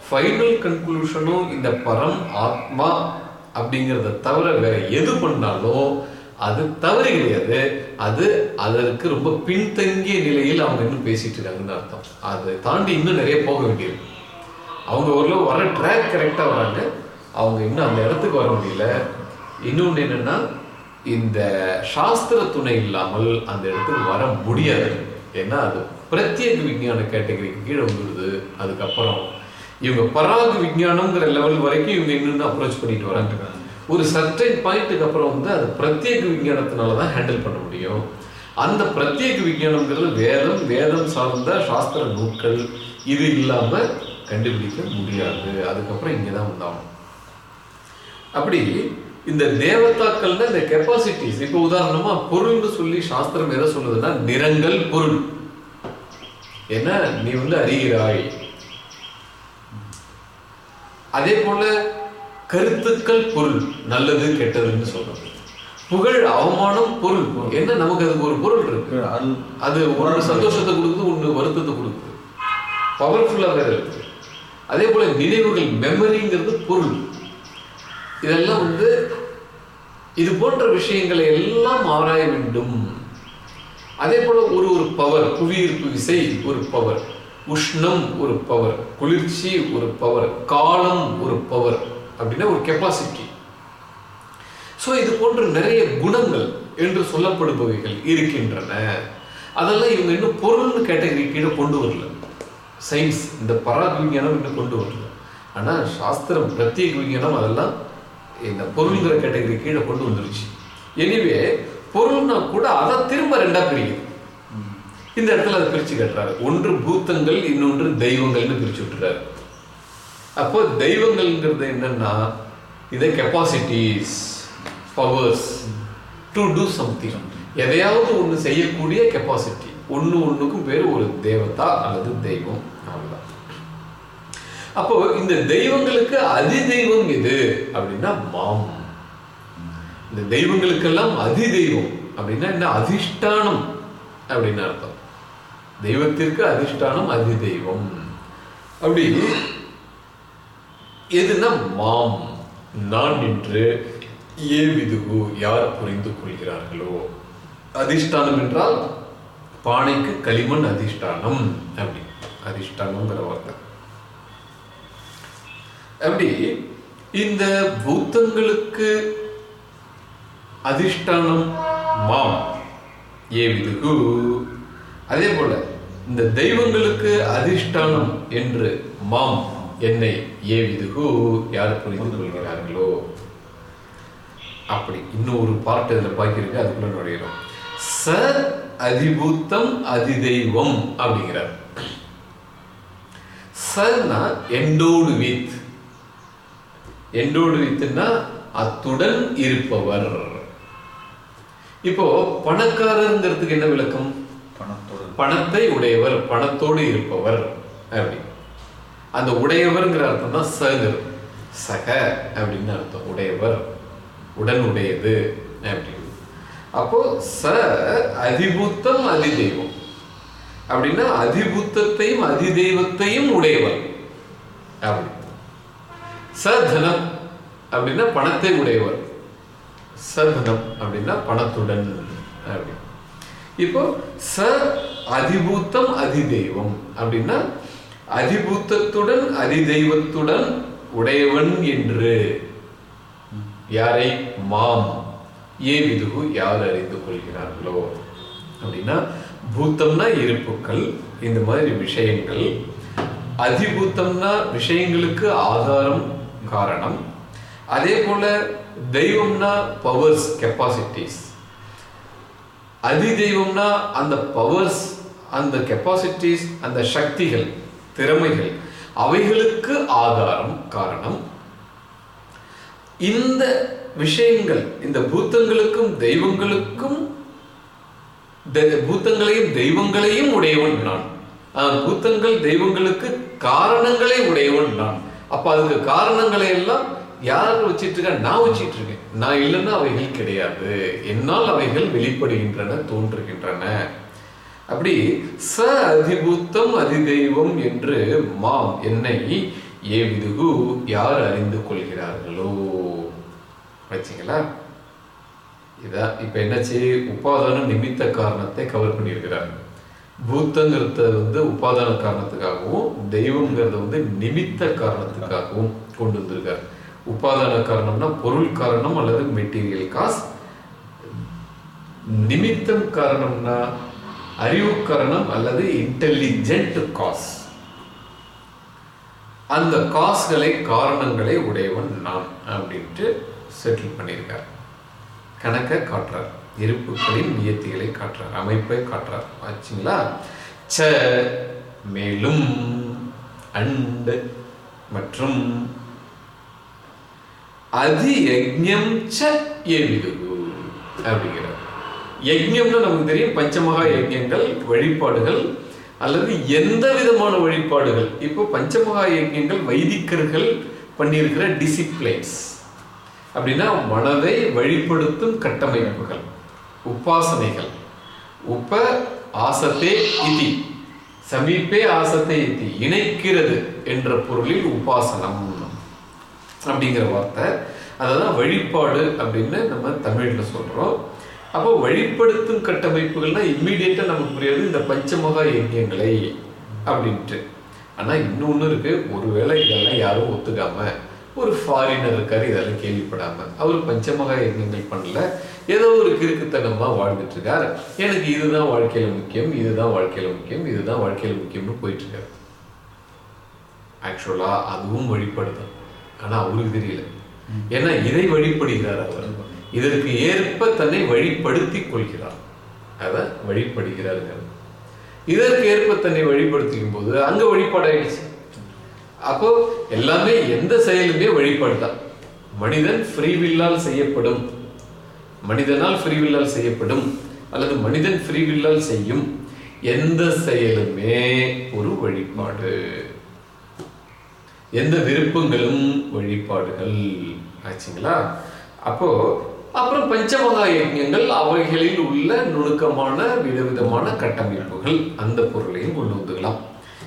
ஃபைனல் கன்க்ளூஷனும் இந்த பரம் ஆத்மா அப்படிங்கிறத தவிர வேற எது பண்ணாலும் அது தவறு கிடையாது. அது அதற்கு ரொம்ப பின்தங்கிய நிலையில் அவங்க இன்னும் பேசிட்டு இருக்காங்கன்னு அர்த்தம். அதை தாண்டி இன்னும் நிறைய போக வேண்டியது அவங்க ஒரு வர ட்ராக் கரெக்டாக வராங்க. அவங்க இன்னும் அந்த இடத்துக்கு வர முடியல. இன்னொன்று என்னன்னா இந்த சாஸ்திர துணை இல்லாமல் அந்த இடத்துக்கு வர முடியாது. ஏன்னா அது பிரத்யேக விஞ்ஞான கேட்டகரிக்கு கீழே வந்துடுது. அதுக்கப்புறம் இவங்க பராக் விஞ்ஞானங்கிற லெவல் வரைக்கும் இவங்க இன்னும் அப்ரோச் பண்ணிட்டு வராங்க. ஒரு சர்டைன் பாயிண்ட்டுக்கு அப்புறம் வந்து அது பிரத்யேக விஞ்ஞானத்தினால தான் ஹேண்டில் பண்ண முடியும். அந்த பிரத்யேக விஞ்ஞானங்கிறது வேதம் வேதம் சார்ந்த சாஸ்திர நூல்கள் இது இல்லாமல் கண்டுபிடிக்க முடியாது. அதுக்கப்புறம் இங்கே தான் வந்தாகணும். அப்படி இந்த தேவதாக்கள்னா இந்த கெப்பாசிட்டிஸ் இப்போ உதாரணமா பொருள்னு சொல்லி சாஸ்திரம் எதை சொல்லுதுன்னா நிறங்கள் பொருள். என்ன? நீ வந்து அறிகிறாய். அதே போல கருத்துக்கள் பொருள் நல்லது கெட்டதுன்னு சொல்றது. புகழ் அவமானம் பொருள். என்ன நமக்கு அதுக்கு ஒரு பொருள் இருக்கு? அது ஒன்று சந்தோஷத்தை கொடுக்குது ஒன்று வருத்தத்தை கொடுக்குது. பவர்ஃபுல்லாக வேற இருக்கு. அதே போல நினைவுகள் மெமரிங்கிறது பொருள். இதெல்லாம் வந்து இது போன்ற விஷயங்களை எல்லாம் ஆராய வேண்டும். அதே போல ஒரு ஒரு பவர் புவியீர்ப்பு விசை ஒரு பவர் உஷ்ணம் ஒரு பவர் குளிர்ச்சி ஒரு பவர் காலம் ஒரு பவர் அப்படின்னா ஒரு கெப்பாசிட்டி ஸோ இது போன்ற நிறைய குணங்கள் என்று சொல்லப்படுபவைகள் இருக்கின்றன. அதெல்லாம் இவங்க இன்னும் பொருள்னு கேட்டகரி கீழே கொண்டு வரல. சயின்ஸ் இந்த பராக் விஞ்ஞானம் இன்னும் கொண்டு வரல. ஆனால் சாஸ்திரம் பிரத்யேக விஞ்ஞானம் அதெல்லாம் இந்த பொருள்ங்கிற கேட்டகரி கீழே கொண்டு வந்துருச்சு. எனிவே பொருள்னா கூட அதை திரும்ப ரெண்டா பிரிக்கும். இந்த இடத்துல அதை பிரிச்சு கட்டுறாரு. ஒன்று பூத்தங்கள் இன்னொன்று தெய்வங்கள்னு பிரிச்சு விட்டுறாரு. அப்போ தெய்வங்கள்ங்கிறது என்னன்னா இதை capacities powers to do something எதையாவது ஒன்று செய்யக்கூடிய கெப்பாசிட்டி ஒன்று ஒன்றுக்கும் பேர் ஒரு தேவதா அல்லது தெய்வம். அப்போ இந்த தெய்வங்களுக்கு அதி தெய்வம் எது அப்படின்னா மாம். இந்த தெய்வங்களுக்கெல்லாம் அதி தெய்வம் அப்படின்னா என்ன? அதிஷ்டானம் அப்படின்னு அர்த்தம். தெய்வத்திற்கு அதிஷ்டானம் அதி தெய்வம் அப்படி எதுனா மாம். நான் என்று ஏ விதுகு யார் புரிந்து கொள்கிறார்களோ? அதிஷ்டானம் என்றால் பானைக்கு களிமண் அதிஷ்டானம். அப்படி. அதிஷ்டானம்ங்கிற வார்த்தை. அப்படி இந்த பூத்தங்களுக்கு அதிஷ்டானம் மாம். ஏ அதே போல இந்த தெய்வங்களுக்கு அதிஷ்டானம் என்று மாம் என்னை ஏ யார் புரிந்து கொள்கிறார்களோ? அப்படி இன்னும் ஒரு பார்ட் இதில் பாக்கியிருக்கு அதுக்குள்ள நுழைகிறோம் ச அதிபூத்தம் அதிதெய்வம் அப்படிங்கிறார். சர்னா எண்டோடு வித். எண்டோடு வித்னா அத்துடன் இருப்பவர். இப்போ பணக்காரருங்கிறதுக்கு என்ன விளக்கம்? பணத்தோட. பணத்தை உடையவர் பணத்தோடு இருப்பவர் அப்படி. அந்த உடையவர்ங்கிற அர்த்தம் தான் சகர். சக அப்படின்னு அர்த்தம். உடையவர் உடன் உடையது அப்படின்னு அப்போ ச அதிபூத்தம் அதிதெய்வம். அப்படின்னா அதிபூத்தத்தையும் அதிதெய்வத்தையும் உடையவர். அப்படி. சதனம் அப்படின்னா பணத்தை உடையவர். சதனம் அப்படின்னா பணத்துடன். அப்படி. இப்போ ச அதிபூத்தம் அதிதெய்வம் அப்படின்னா அதிபூத்தத்துடன் அதிதெய்வத்துடன் உடையவன் என்று. யாரை? மாம். ஏ விதுகு யார் அறிந்து கொள்கிறார்களோ? அப்படின்னா பூத்தம்னா இருப்புக்கள் இந்த மாதிரி விஷயங்கள். அதிபூத்தம்னா விஷயங்களுக்கு ஆதாரம் காரணம். அதே போல தெய்வம்னா பவர்ஸ் கெப்பாசிட்டிஸ் அதி தெய்வம்னா அந்த பவர்ஸ் அந்த கெப்பாசிட்டிஸ் அந்த சக்திகள் திறமைகள் அவைகளுக்கு ஆதாரம் காரணம். இந்த விஷயங்கள் இந்த பூத்தங்களுக்கும் தெய்வங்களுக்கும் பூத்தங்களையும் தெய்வங்களையும் உடையவன் நான். பூத்தங்கள் தெய்வங்களுக்கு காரணங்களை உடையவன் நான். அப்ப அதுக்கு காரணங்களை எல்லாம் யார் வச்சிட்டு இருக்கேன் நான் வச்சிட்டு இருக்கேன் நான் இல்லைன்னா அவைகள் கிடையாது. என்னால் அவைகள் வெளிப்படுகின்றன தோன்றுகின்றன. அப்படி ச அதிபூத்தம் அதிதெய்வம் என்று மாம் என்னை ஏவிதுகு யார் அறிந்து கொள்கிறார்களோ? வச்சிங்களா? இதான் இப்ப என்னச்சு? உபாதான நிமித்த காரணத்தை கவர் பண்ணியிருக்கிறார்கள் பூத்தங்கிறத வந்து உபாதான காரணத்துக்காகவும் தெய்வங்கிறத வந்து நிமித்த காரணத்துக்காகவும் கொண்டு வந்திருக்கார். உபாதான காரணம்னா பொருள் காரணம் அல்லது மெட்டீரியல் காஸ் நிமித்தம் காரணம்னா அறிவு காரணம் அல்லது இன்டெலிஜென்ட் காஸ் அந்த காசுகளை காரணங்களை உடையவன் நான் அப்படின்ட்டு செட்டில் பண்ணியிருக்கார். கணக்கை காட்டுறார். இருப்புகளின் நியத்திகளை காட்டுறார். அமைப்பை காட்டுறார். ஆச்சுங்களா ச மேலும் அண்டு மற்றும். அதி யஜ்யம் ச ஏவிதுகு அப்படிங்கிறார். யஜ்ஞம்னா நமக்கு தெரியும். பஞ்சமகா யஜ்யங்கள் வழிபாடுகள் அல்லது எந்த விதமான வழிபாடுகள்? இப்போ பஞ்சமகா யஜ்யங்கள் வைதிகர்கள் பண்ணியிருக்கிற டிசிப்ளைன்ஸ் அப்படின்னா மனதை வழிப்படுத்தும் கட்டமைப்புகள் உபாசனைகள். உப்ப ஆசத்தே இதி சமீபே ஆசத்தை இதி இணைக்கிறது என்ற பொருளில் உபாசனம். அப்படிங்கிற வார்த்தை. அததான் வழிபாடு அப்படின்னு நம்ம தமிழில் சொல்கிறோம் அப்போ வழிப்படுத்தும் கட்டமைப்புகள்னால் இம்மிடியட்டா நமக்கு புரியாது. இந்த பஞ்சமகா யஜ்யங்களை அப்படின்ட்டு. ஆனால் இன்னொன்று இருக்குது ஒருவேளை இதெல்லாம் யாரும் ஒத்துக்காமல் ஒரு ஃபாரினர் இருக்காரு இதெல்லாம் கேள்விப்படாம. அவர் பஞ்சமகா எண்ணங்கள் பண்ணல. ஏதோ ஒரு கிறுக்குத்தனமா வாழ்ந்துட்டு இருக்காரு எனக்கு இதுதான் வாழ்க்கையில முக்கியம் இதுதான் வாழ்க்கையில முக்கியம் இதுதான் வாழ்க்கையில முக்கியம்னு போயிட்டு இருக்காரு ஆக்சுவலா அதுவும் வழிபடுதான். ஆனா அவருக்கு தெரியல. ஏன்னா இதை வழிபடுகிறார் அவர். இதற்கு ஏற்ப தன்னை வழிப்படுத்தி கொள்கிறார். அதான் வழிபடுகிறாருங்க இதற்கு ஏற்ப தன்னை வழிபடுத்திக்கும் போது அங்க வழிபாடாயிடுச்சு. அப்போ எல்லாமே எந்த செயலுமே வழிபாடு தான் மனிதன் ஃப்ரீவில்லால் செய்யப்படும். மனிதனால் ஃப்ரீவில்லால் செய்யப்படும். அல்லது மனிதன் ஃப்ரீவில்லால் செய்யும் எந்த செயலுமே ஒரு வழிபாடு எந்த விருப்பங்களும் வழிபாடுகள் ஆச்சுங்களா? அப்போ அப்புறம் பஞ்சமகா யஜ்யங்கள் அவைகளில் உள்ள நுணுக்கமான விதவிதமான கட்டமைப்புகள். அந்த பொருளையும் கொண்டு வந்துக்கலாம்.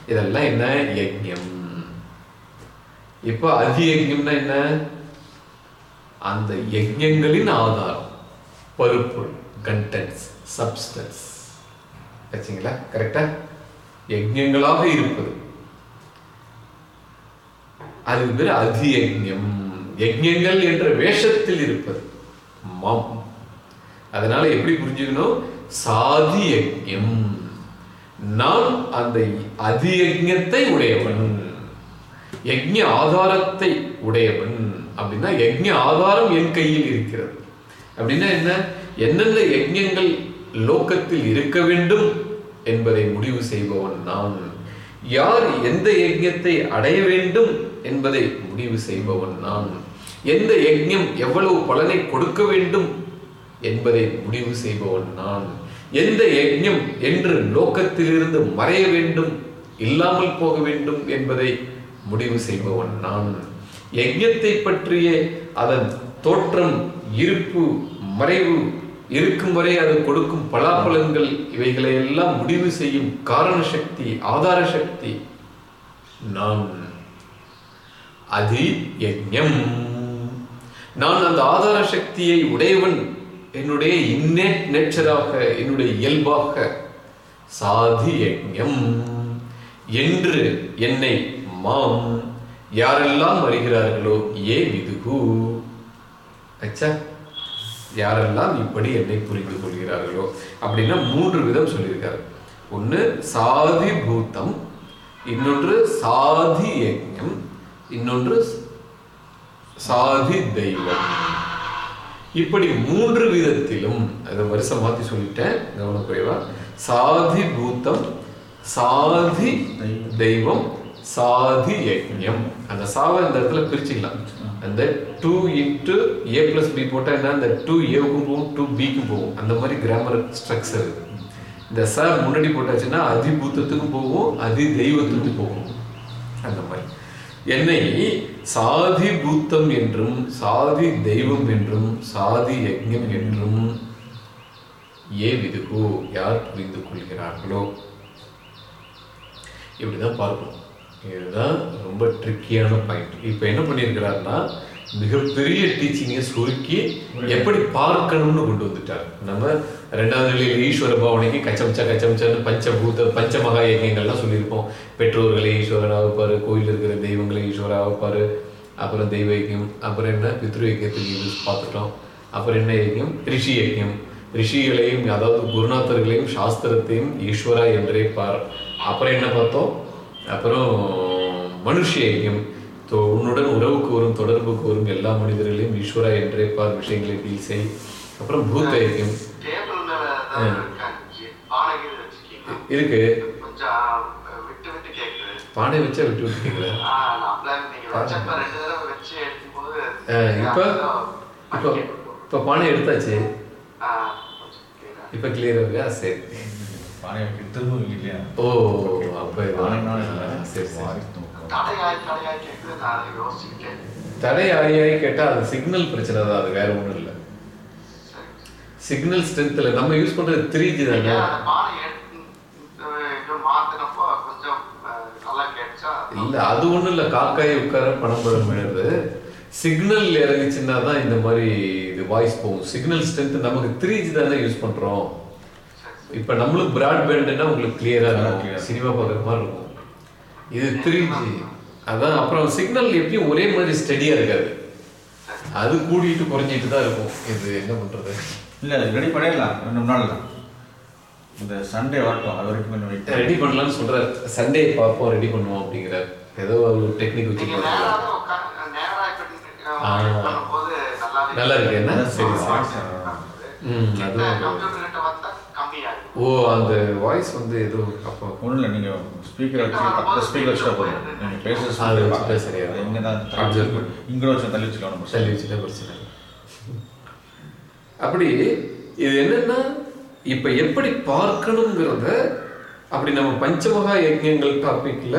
இதெல்லாம் என்ன? யஜ்யம். இப்போ அதி யஜ்யம்னா என்ன? அந்த யஜ்யங்களின் ஆதாரம் பருப்பொருள் கண்டென்ட்ஸ் சப்ஸ்டன்ஸ் ஆச்சுங்களா கரெக்டா யஜ்யங்களாக இருப்பது. அது பேர் அதியஜ்யம் யஜ்யங்கள் என்ற வேஷத்தில் இருப்பது. மம். அதனால எப்படி புரிஞ்சுக்கணும்? சாதி யஜ்யம் நான் அந்த அதி யஜ்யத்தை உடையவன். யஜ்ய ஆதாரத்தை உடையவன் அப்படின்னா யஜ்ய ஆதாரம் என் கையில் இருக்கிறது. அப்படின்னா என்ன? எந்தெந்த யஜ்யங்கள் லோக்கத்தில் இருக்க வேண்டும் என்பதை முடிவு செய்பவன் நான். யார் எந்த யஜ்யத்தை அடைய வேண்டும் என்பதை முடிவு செய்பவன் நான். எந்த யஜ்யம் எவ்வளவு பலனை கொடுக்க வேண்டும் என்பதை முடிவு செய்பவன் நான். எந்த யஜ்யம் என்று லோக்கத்திலிருந்து மறைய வேண்டும் இல்லாமல் போக வேண்டும் என்பதை முடிவு செய்பவன் நான். யஜ்யத்தை பற்றிய அதன் தோற்றம் இருப்பு மறைவு இருக்கும் வரை அது கொடுக்கும் பலாபலன்கள் இவைகளை எல்லாம் முடிவு செய்யும் காரண சக்தி ஆதார சக்தி. நான். அது யஜ்யம். நான் அந்த ஆதார சக்தியை உடையவன். என்னுடைய இன்னேட் நேச்சராக என்னுடைய இயல்பாக. சாதி யஜ்யம். என்று என்னை மாம். யாரெல்லாம் அறிகிறார்களோ ஏ விதுகு அச்சா யாரெல்லாம் இப்படி என்னை புரிந்து கொள்கிறார்களோ? அப்படின்னா மூன்று விதம் சொல்லியிருக்காரு. ஒன்று சாதி பூத்தம். இன்னொன்று சாதி யஜ்ஞம் இன்னொன்று சாதி தெய்வம். இப்படி மூன்று விதத்திலும் அதை வருஷம் மாத்தி சொல்லிட்டேன் கவனக்குறைவா. சாதி பூத்தம் சாதி தெய்வம் சாதி யக்ஞம் அந்த சாவை இந்த இடத்துல பிரிச்சுக்கலாம். அந்த two into A plus B போட்டால் என்ன? அந்த டூ ஏவுக்கும் போகும் டூ பிக்கும் போகும். அந்த மாதிரி கிராமர் ஸ்ட்ரக்சர் இந்த ச முன்னாடி போட்டாச்சுன்னா அதிபூத்தத்துக்கும் போகும் அதி தெய்வத்துக்கும் போகும். அந்த மாதிரி. என்னை சாதி பூத்தம் என்றும் சாதி தெய்வம் என்றும் சாதி யஜ்யம் என்றும் ஏ விதுகு யார் புரிந்து கொள்கிறார்களோ? இப்படிதான் பார்க்கணும். இதுதான் ரொம்ப ட்ரிக்கியான பாயிண்ட் இப்போ என்ன பண்ணியிருக்கிறாருன்னா மிகப்பெரிய டீச்சிங்கை சுருக்கி எப்படி பார்க்கணும்னு கொண்டு வந்துட்டார். நம்ம ரெண்டாவது நிலையில் ஈஸ்வர பாவனைக்கு கச்சமிச்சா கச்சமிச்சான்னு பஞ்சபூத பஞ்சமகா யஜ்யங்கள்லாம் சொல்லியிருப்போம். பெற்றோர்களை ஈஸ்வரனாக வைப்பாரு கோயில் இருக்கிற தெய்வங்களை ஈஸ்வராக வைப்பாரு அப்புறம் தெய்வ யஜ்யம் அப்புறம் என்ன? பித்ரு யஜ்யத்துக்கு பார்த்துட்டோம். அப்புறம் என்ன யஜ்யம்? ரிஷி யஜ்யம். ரிஷிகளையும் அதாவது குருநாதர்களையும் சாஸ்திரத்தையும் ஈஸ்வரா என்றே பார். அப்புறம் என்ன பார்த்தோம்? அப்புறம் மனுஷ ஐக்கியம் உன்னுடன் உறவுக்கு வரும் தொடர்புக்கு வரும் எல்லா மனிதர்களையும் ஈஸ்வரா என்றே பார் விஷயங்களை டீல் செய். அப்புறம் பூத்த ஐக்கியம் இருக்கு? விட்டு விட்டு பானை வச்சா விட்டு அஹ், இப்ப இப்போ இப்போ பானை எடுத்தாச்சு. இப்போ கிளியர் இருக்கா சரி. பானை வைக்க திரும்ப இல்லையா? ஓ அப்போ சரி சரி. தடை ஆகி கேட்டால் அது சிக்னல் பிரச்சனை தான் அது வேற ஒன்றும் இல்லை. சரி. சிக்னல் ஸ்ட்ரென்த்தில் நம்ம யூஸ் பண்ணுறது த்ரீ ஜி தானே. இல்லை அது ஒன்றும் இல்லை காக்காய் உட்கார பணம் படம் விழுது சிக்னல் இறங்குச்சுன்னா தான் இந்த மாதிரி இது வாய்ஸ் போகும். சிக்னல் ஸ்ட்ரென்த் நமக்கு த்ரீ ஜி தானே யூஸ் பண்ணுறோம் இப்போ நம்மளும் பிராட்பேண்டுன்னா உங்களுக்கு கிளியராக இருக்கும். சினிமா பார்க்குற மாதிரி இருக்கும். இது த்ரீ ஜி அதான் அப்புறம் சிக்னல் எப்பயும் ஒரே மாதிரி ஸ்டெடியாக இருக்காது. அது கூடிட்டு குறைஞ்சிட்டு தான் இருக்கும். இது என்ன பண்ணுறது இல்லை அது ரெடி பண்ணிடலாம். ரெண்டு மூணு நாள் தான். இந்த சண்டே வரட்டும். அது வரைக்கும் கொஞ்சம் வெயிட் ரெடி பண்ணலாம்னு சொல்றாரு. சண்டே பார்ப்போம் ரெடி பண்ணுவோம் அப்படிங்கிறார். ஏதோ ஒரு டெக்னிக் வச்சு நல்லா இருக்கு. என்ன? சரி ம் அது கம்ப்யூட்டர் கிட்ட வந்தா கம்மியாகும் ஓ அந்த வாய்ஸ் வந்து ஏதோ அப்போ ஒன்றும் இல்லை நீங்கள் ஸ்பீக்கர் வச்சு ஸ்பீக்கர் வச்சுட்டா போதும் நீங்கள் பேசுகிற அது speaker வச்சுட்டா சரியா. எங்கே தான் Observe பண்ணு. இங்கே வச்சு தள்ளி வச்சுக்கலாம் நம்ம தள்ளி வச்சுட்டா பிரச்சனை. அப்படி இது என்னன்னா இப்ப எப்படி பார்க்கணுங்கிறத அப்படி நம்ம பஞ்சமகா யஜ்யங்கள் டாபிக்ல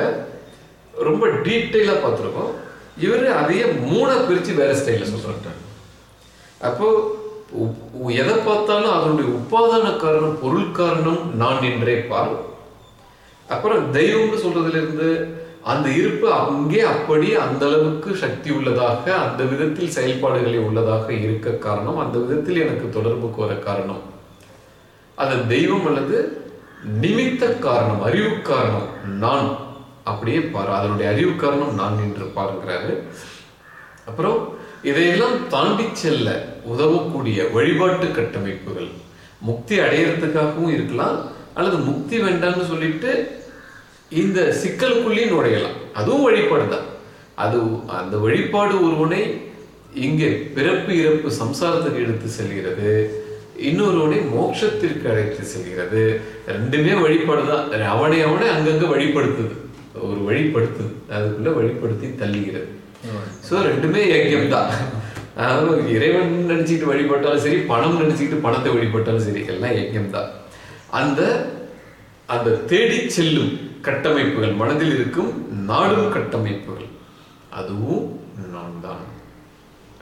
ரொம்ப டீட்டெயிலா பார்த்துருக்கோம் இவர் அதையே மூணா பிரிச்சு வேற ஸ்டைல சொல்றாரு அப்போ உ- உ- எதை பார்த்தாலும் அதனுடைய உபாதான காரணம் பொருள் காரணம் நான் என்றே பார். அப்புறம் தெய்வம்னு சொல்றதுலேருந்து அந்த இருப்பு அங்கே அப்படி அந்த அளவுக்கு சக்தி உள்ளதாக அந்த விதத்தில் செயல்பாடுகளை உள்ளதாக இருக்க காரணம் அந்த விதத்தில் எனக்கு தொடர்புக்கு வர காரணம். அந்த தெய்வம் அல்லது நிமித்த காரணம் அறிவு காரணம் நான் அப்படியே பாரு. அதனுடைய அறிவு காரணம் நான் என்று பாருங்கிறாரு. அப்புறம் இதையெல்லாம் தாண்டி செல்ல உதவக்கூடிய வழிபாட்டு கட்டமைப்புகள். முக்தி அடையிறதுக்காகவும் இருக்கலாம் அல்லது முக்தி வேண்டாம்னு சொல்லிட்டு இந்த சிக்கலுக்குள்ளேயும் நுழையலாம். அதுவும் வழிபாடு தான் அது அந்த வழிபாடு ஒருவனை இங்கே பிறப்பு இறப்பு சம்சாரத்துக்கு எடுத்து செல்கிறது இன்னொருவனை மோட்சத்திற்கு அழைத்து செல்கிறது. ரெண்டுமே வழிபாடு தான் அவனை அவனை அங்கங்க வழிபடுத்துது. ஒரு வழிபடுத்துது. அதுக்குள்ள வழிபடுத்தி தள்ளுகிறது. ஸோ ரெண்டுமே யஜ்யம் தான். அதாவது இறைவன் நினைச்சிட்டு வழிபட்டாலும் சரி பணம் நினைச்சிட்டு பணத்தை வழிபட்டாலும் சரி எல்லாம் யஜ்யம் தான். அந்த அந்த தேடி செல்லும் கட்டமைப்புகள் மனதில் இருக்கும் நாடும் கட்டமைப்புகள் அதுவும் நான் தான்.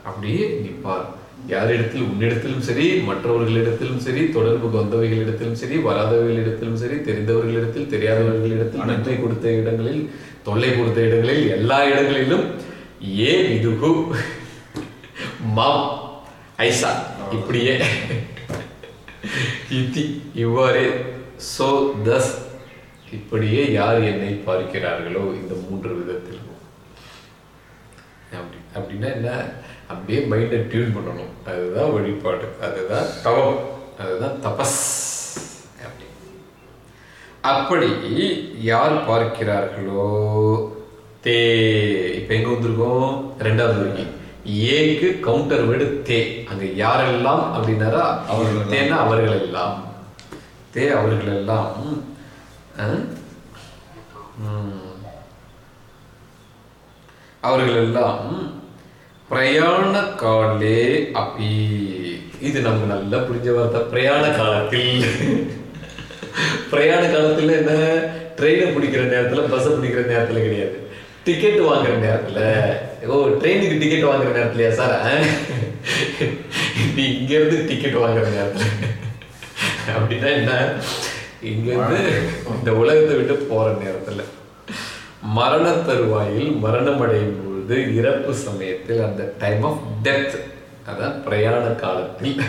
அப்படியே நீ பார் யாரிடத்தில் உன்னிடத்திலும் சரி மற்றவர்களிடத்திலும் சரி தொடர்புக்கு வந்தவைகளிடத்திலும் சரி வராதவைகளிடத்திலும் சரி தெரிந்தவர்களிடத்தில் தெரியாதவர்களிடத்தில் நன்மை கொடுத்த இடங்களில் தொல்லை கொடுத்த இடங்களில் எல்லா இடங்களிலும் ஏ விதுகு மாம் ஐசா இப்படியே. இத்தி இவ்வாறே சோ தஸ். இப்படியே யார் என்னை பார்க்கிறார்களோ இந்த மூன்று விதத்தில் அப்படி அப்படின்னா என்ன? அப்படியே மைண்டை டியூன் பண்ணணும். அதுதான் வழிபாடு. அதுதான் தவம். அதுதான் தபஸ். அப்படி. அப்படி யார் பார்க்கிறார்களோ தே இப்ப எங்க வந்திருக்கோம்? ரெண்டாவது வரைக்கும் ஏக்கு கவுண்டர் வேர்டு தே. அங்க யாரெல்லாம் அப்படின்னாரா? அவர்கள் தேன்னா அவர்கள் எல்லாம் தே அவர்கள் எல்லாம் அவர்கள் எல்லாம் பிரயாண காலே அப்பி. இது நமக்கு நல்லா புரிஞ்ச வார்த்தை. பிரயாண காலத்தில். பிரயாண காலத்துல என்ன? ட்ரெயினை பிடிக்கிற நேரத்துல பஸ்ஸை பிடிக்கிற நேரத்துல கிடையாது. டிக்கெட் வாங்குற நேரத்துல ஓ ட்ரெயினுக்கு டிக்கெட் வாங்குற நேரத்துலயா சார் நீ இங்க இருந்து டிக்கெட் வாங்குற நேரத்துல. அப்படின்னா என்ன? இங்க இருந்து இந்த உலகத்தை விட்டு போற நேரத்துல. மரண தருவாயில் மரணம் அடையும் பொழுது இறப்பு சமயத்தில் அந்த டைம் ஆஃப் டெத் அதான் பிரயாண காலத்தில்.